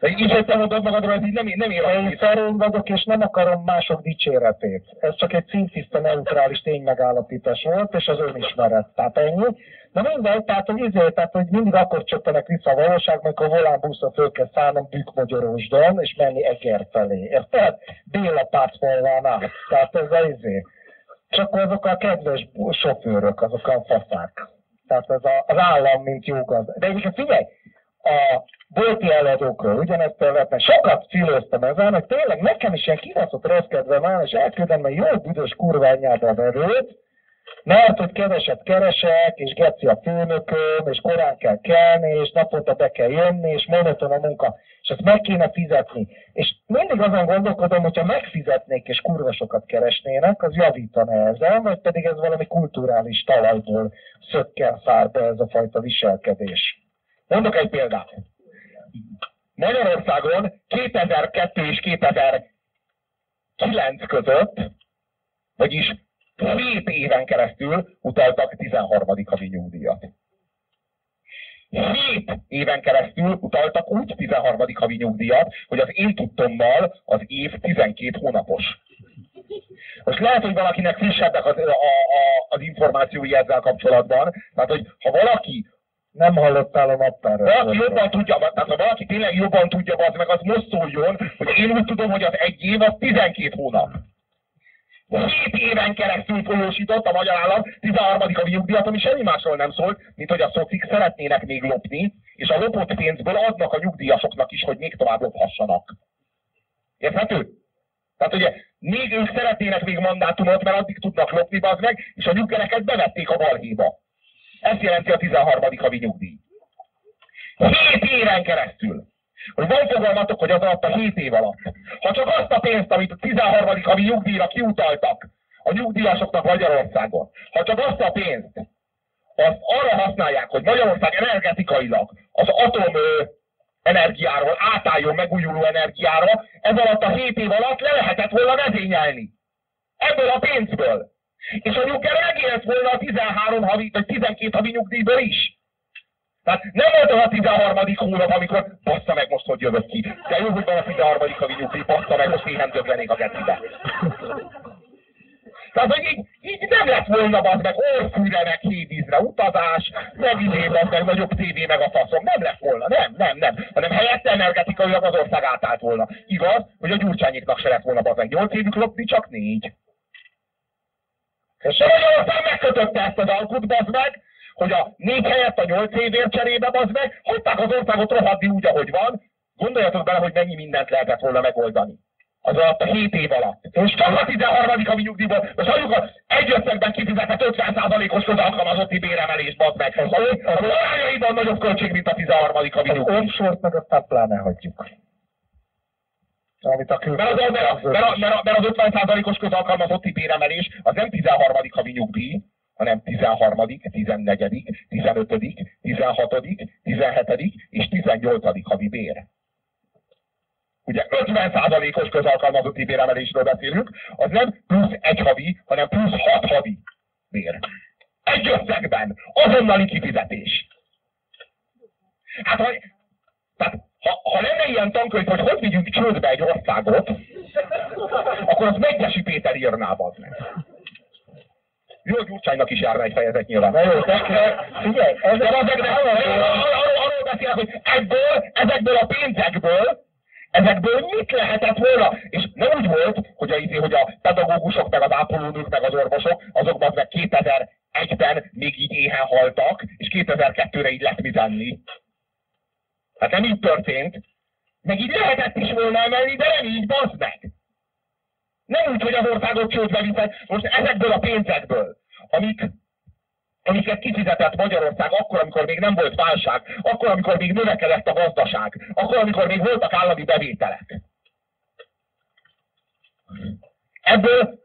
De így, hogy te mondod magadról, ez nem, nem ér én vagyok, és nem akarom mások dicséretét. Ez csak egy szintiszta neutrális ténymegállapítás volt, és az önismeret. Tehát ennyi. Na mindegy, tehát hogy, izé, tehát, hogy mindig akkor csöppenek vissza a valóság, amikor volánbuszra föl kell szállnom Bükkmagyarosdon, és menni Eger felé. Érted? Béla pártfalván át. Tehát ez a izé. És akkor azok a kedves sofőrök, azok a faszák. Tehát ez a, az állam, mint jó gazda. De egyébként figyelj, a bolti eladókról ugyanezt lehetne. Sokat filóztam ezen, hogy tényleg nekem is ilyen kibaszott rossz kedvem van, és elküldem a jó büdös kurványába a vevőt, mert hogy keveset keresek, és geci a főnököm, és korán kell kelni, és naponta be kell jönni, és monoton a munka, és ezt meg kéne fizetni. És mindig azon gondolkodom, hogyha megfizetnék, és kurva sokat keresnének, az javítana ezen, vagy pedig ez valami kulturális talajból szökken szár be ez a fajta viselkedés. Mondok egy példát. Magyarországon 2002 és 2009 között, vagyis 7 éven keresztül utaltak 13. havi nyugdíjat. 7 éven keresztül utaltak úgy 13. havi nyugdíjat, hogy az én tudtommal az év 12 hónapos. Most lehet, hogy valakinek frissebbek az, a, a, az információi ezzel kapcsolatban, tehát hogy ha valaki Nem hallottál a naptára. valaki jobban tudja, tehát ha valaki tényleg jobban tudja, az meg az most szóljon, hogy én úgy tudom, hogy az egy év az 12 hónap. 7 éven keresztül folyósított a magyar állam 13. havi nyugdíjat, ami semmi másról nem szólt, mint hogy a szocik szeretnének még lopni, és a lopott pénzből adnak a nyugdíjasoknak is, hogy még tovább lophassanak. Érthető? Tehát ugye még ők szeretnének még mandátumot, mert addig tudnak lopni, bazd meg, és a nyuggereket bevették a balhéba. Ezt jelenti a 13. havi nyugdíj. 7 éven keresztül. Hogy van fogalmatok, hogy az alatt a 7 év alatt. Ha csak azt a pénzt, amit a 13. havi nyugdíjra kiutaltak a nyugdíjasoknak Magyarországon, ha csak azt a pénzt, azt arra használják, hogy Magyarország energetikailag az atom energiáról átálljon megújuló energiára, ez alatt a 7 év alatt le lehetett volna vezényelni. Ebből a pénzből. És a nyugger megélt volna a 13 havi, vagy 12 havi nyugdíjból is. Tehát nem volt a 13. hónap, amikor bassza meg most, hogy jövök ki. De jó, hogy van a 13. havi nyugdíj, bassza meg, most éhen döglenék a gecibe. Tehát, hogy így, így nem lett volna az meg orfűre, meg hévízre utazás, meg idén az meg nagyobb tévé, meg a faszom. Nem lett volna, nem, nem, nem. Hanem helyette energetikailag az ország átállt volna. Igaz, hogy a gyurcsányiknak se lett volna az meg 8 évük lopni, csak négy. És Magyarország megkötötte ezt az alkut, bazd meg, hogy a négy helyett a nyolc évért cserébe, bazd meg, hagyták az országot rohadni úgy, ahogy van. Gondoljatok bele, hogy mennyi mindent lehetett volna megoldani. Az alatt a 7 év alatt. És csak a 13. havi nyugdíjból, most halljuk az egy összegben kifizetett 50%-os közalkalmazotti béremelés, bazd meg. Az, az arányaiban nagyobb költség, mint a 13. havi nyugdíj. Az offshore meg aztán pláne hagyjuk. Amit a mert, az, mert, a, mert, a, mert, a, mert az 50%-os közalkalmazotti béremelés az nem 13. havi nyugdíj, hanem 13., 14., 15., 16., 17. és 18. havi bér. Ugye 50%-os közalkalmazotti béremelésről beszélünk, az nem plusz egy havi, hanem plusz hat havi bér. Egy összegben, azonnali kifizetés. Hát, hogy, tehát ha, ha lenne ilyen tankönyv, hogy hogy vigyünk csődbe egy országot, akkor az Megyesi Péter írná az meg. Jó, Gyurcsánynak is járna egy fejezet nyilván. Na jó, de figyelj, ez de az arról beszélek, hogy ebből, ezekből a pénzekből, ezekből mit lehetett volna? És nem úgy volt, hogy a, izé, hogy a pedagógusok, meg az ápolónők, meg az orvosok, azokban meg 2001-ben még így éhen haltak, és 2002-re így lett mit enni. Hát nem így történt. Meg így lehetett is volna emelni, de nem így, bazd meg! Nem úgy, hogy az országot csődbe viszed. Most ezekből a pénzekből, amik, amiket kifizetett Magyarország akkor, amikor még nem volt válság, akkor, amikor még növekedett a gazdaság, akkor, amikor még voltak állami bevételek. Ebből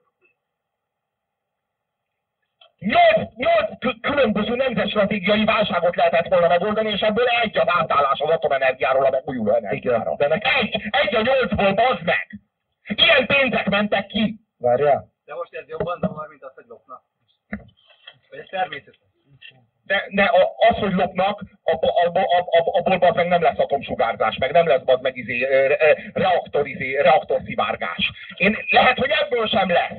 Nyolc, nyolc különböző nemzetstratégiai válságot lehetett volna megoldani, és ebből egy az átállás az atomenergiáról a megújuló energiára. De egy, egy a nyolcból, bazd meg! Ilyen pénzek mentek ki! Várjál? De most ez jobban zavar, mint az, hogy lopnak. Vagy ez természetes. De, de az, hogy lopnak, abból az meg nem lesz atomsugárzás, meg nem lesz az meg izé, reaktor, izé, reaktorszivárgás. Én lehet, hogy ebből sem lesz.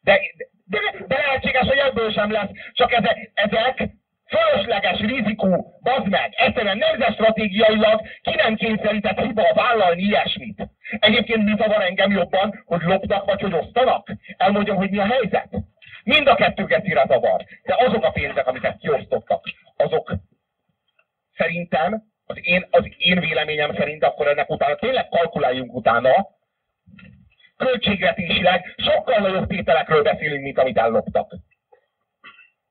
De, de, de lehetséges, hogy ebből sem lesz. Csak ezek, ezek fölösleges rizikó, bazd meg, egyszerűen nemzetstratégiailag ki nem kényszerített hiba vállalni ilyesmit. Egyébként mi zavar engem jobban, hogy lopnak vagy hogy osztanak? Elmondjam, hogy mi a helyzet. Mind a kettő gecire zavar. De azok a pénzek, amiket kiosztottak, azok szerintem, az én, az én véleményem szerint akkor ennek utána tényleg kalkuláljunk utána, költségvetésileg sokkal nagyobb tételekről beszélünk, mint amit elloptak.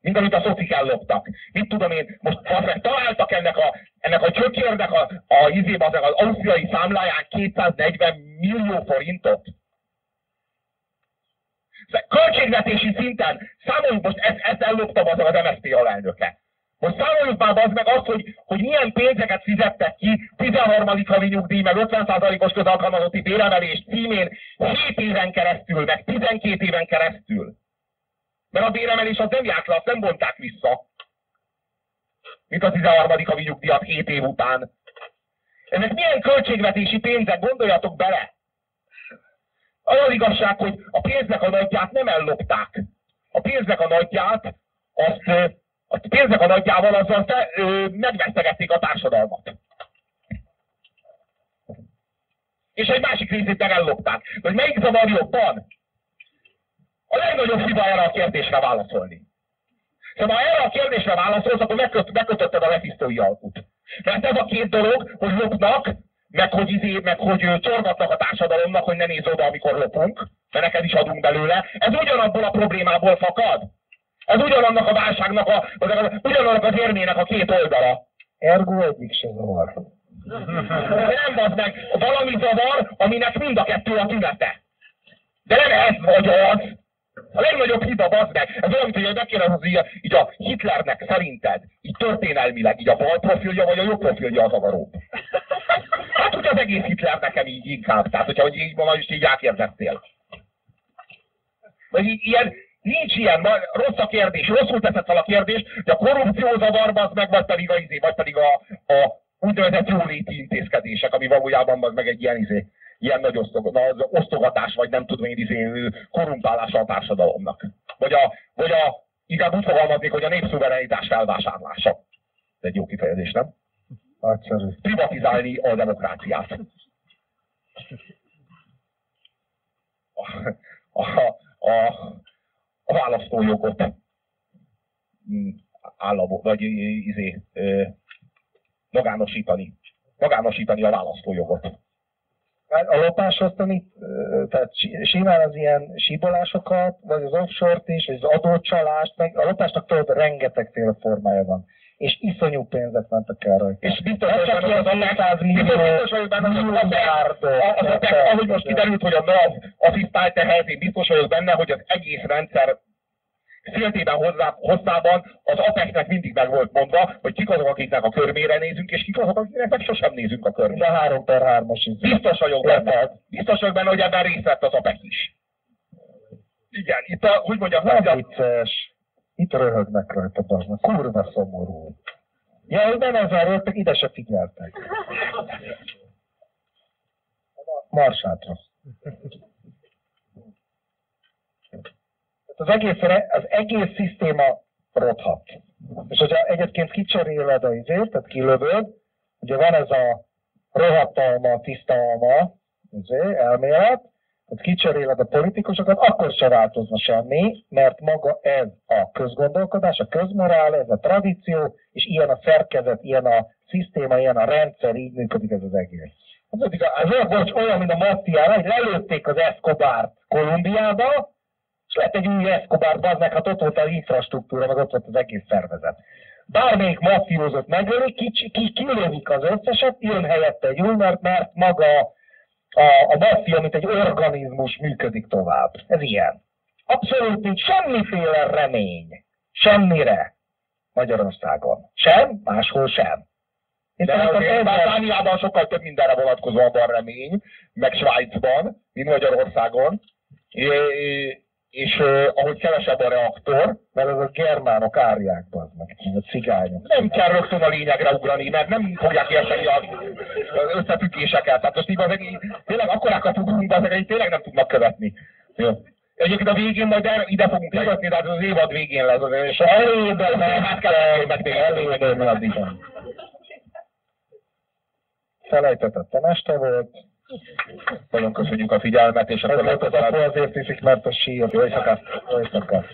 Amit a szocik elloptak. Mit tudom én, most meg találtak ennek a, ennek a csökérnek a, a izébe, az, az ausztriai számláján 240 millió forintot. Költségvetési szinten számoljuk, most ezt, ezt elloptam az az MSZP alelnöke. Most számoljuk már az meg azt, hogy, hogy milyen pénzeket fizettek ki 13. havi nyugdíj, meg 50%-os közalkalmazotti béremelés címén 7 éven keresztül, meg 12 éven keresztül. Mert a béremelés az nem járt le, azt nem bonták vissza. Mint a 13. havi nyugdíjat 7 év után. Ezek milyen költségvetési pénzek, gondoljatok bele! Az igazság, hogy a pénznek a nagyját nem ellopták. A pénznek a nagyját azt a pénznek a nagyjával azzal te, megvesztegették a társadalmat. És egy másik részét meg ellopták. Hogy melyik zavar jobban? A legnagyobb hiba erre a kérdésre válaszolni. Szóval ha erre a kérdésre válaszolsz, akkor megköt, megkötötted a lefisztói alkut. Mert ez a két dolog, hogy lopnak, meg hogy, izé, meg hogy csorgatnak a társadalomnak, hogy ne nézz oda, amikor lopunk, mert neked is adunk belőle, ez ugyanabból a problémából fakad. Ez ugyanannak a válságnak, a, ugyanannak az érmének a két oldala. Ergo egyik se zavar. Nem az meg, valami zavar, aminek mind a kettő a tünete. De nem ez vagy az. A legnagyobb hiba az meg. Ez olyan, hogy megkérdezni, így, így a Hitlernek szerinted, így történelmileg, így a bal profilja vagy a jobb profilja az zavaróbb. Hát, hogy az egész Hitler nekem így inkább. Tehát, hogyha hogy így van, is így rákérdeztél. Vagy így, ilyen, nincs ilyen, rossz a kérdés, rosszul teszed fel a kérdés, de a korrupció zavarba az meg, vagy pedig a, izé, vagy pedig a, a úgynevezett jóléti intézkedések, ami valójában az meg egy ilyen, izé, ilyen nagy osztogatás, osztogatás, vagy nem tudom én, izé, korrumpálása a társadalomnak. Vagy a, vagy a inkább úgy fogalmaznék, hogy a népszuverenitás felvásárlása. Ez egy jó kifejezés, nem? Nagyszerű. Privatizálni a demokráciát. A, a, a, a választójogot mm, államot, vagy izé, magánosítani. Magánosítani a választójogot. Hát a lopáshoz tanít, tehát simán az ilyen síbolásokat, vagy az offshore-t is, vagy az adócsalást, meg a lopásnak tudod, rengetegféle formája van. És iszonyú pénzek mentek el rajta. És biztos, hogy csak ilyen 200 millió, biztos vagyok benne, hogy az a ahogy most kiderült, hogy a NAV asszisztált ehhez, én biztos vagyok benne, hogy az egész rendszer féltében hozzá, hosszában az APEC-nek mindig meg volt mondva, hogy kik azok, akiknek a körmére nézünk, és kik azok, akiknek meg sosem nézünk a körmére. A 3 per 3-as Biztos vagyok benne. Biztos vagyok benne, hogy ebben részt vett az APEC is. Igen, itt a, hogy mondjam, nem a... vicces. Itt röhögnek rajta, az kurva szomorú. Ja, hogy nem ezzel rögtön, ide se figyeltek. Marsátra az egész, az egész szisztéma rothat. És hogyha egyébként kicseréled a izért, tehát kilövöd, ugye van ez a rohadt alma, tiszta alma izé, elmélet, tehát kicseréled a politikusokat, akkor se változna semmi, mert maga ez a közgondolkodás, a közmorál, ez a tradíció, és ilyen a szerkezet, ilyen a szisztéma, ilyen a rendszer, így működik ez az egész. Az, az olyan, olyan, mint a maffiára, hogy lelőtték az Escobart Kolumbiába, és lett egy új Escobar, az meg, hát ott volt az infrastruktúra, meg ott volt az egész szervezet. Bármelyik mafiózot megölik, ki, ki, kilövik az összeset, jön helyette egy új, mert, mert maga a, a maffia, mint egy organizmus működik tovább. Ez ilyen. Abszolút nincs semmiféle remény. Semmire. Magyarországon. Sem, máshol sem. De azért Dániában sokkal több mindenre vonatkozóan van remény, meg Svájcban, mint Magyarországon és uh, ahogy kevesebb a reaktor, mert ez a germánok árják, az meg, a cigányok. Nem kell rögtön a lényegre ugrani, mert nem fogják érteni az, az összefüggéseket. Tehát most igaz, tényleg akkorákat ugrunk, de ezek tényleg nem tudnak követni. Jó. Egyébként a végén majd ide fogunk legatni, de az évad végén lesz. Az, és előben hát kell előben addig. Felejtetett a este volt, nagyon köszönjük a figyelmet, és akkor... Ez az azért iszik, mert a sír. Jó éjszakát! Jó éjszakát!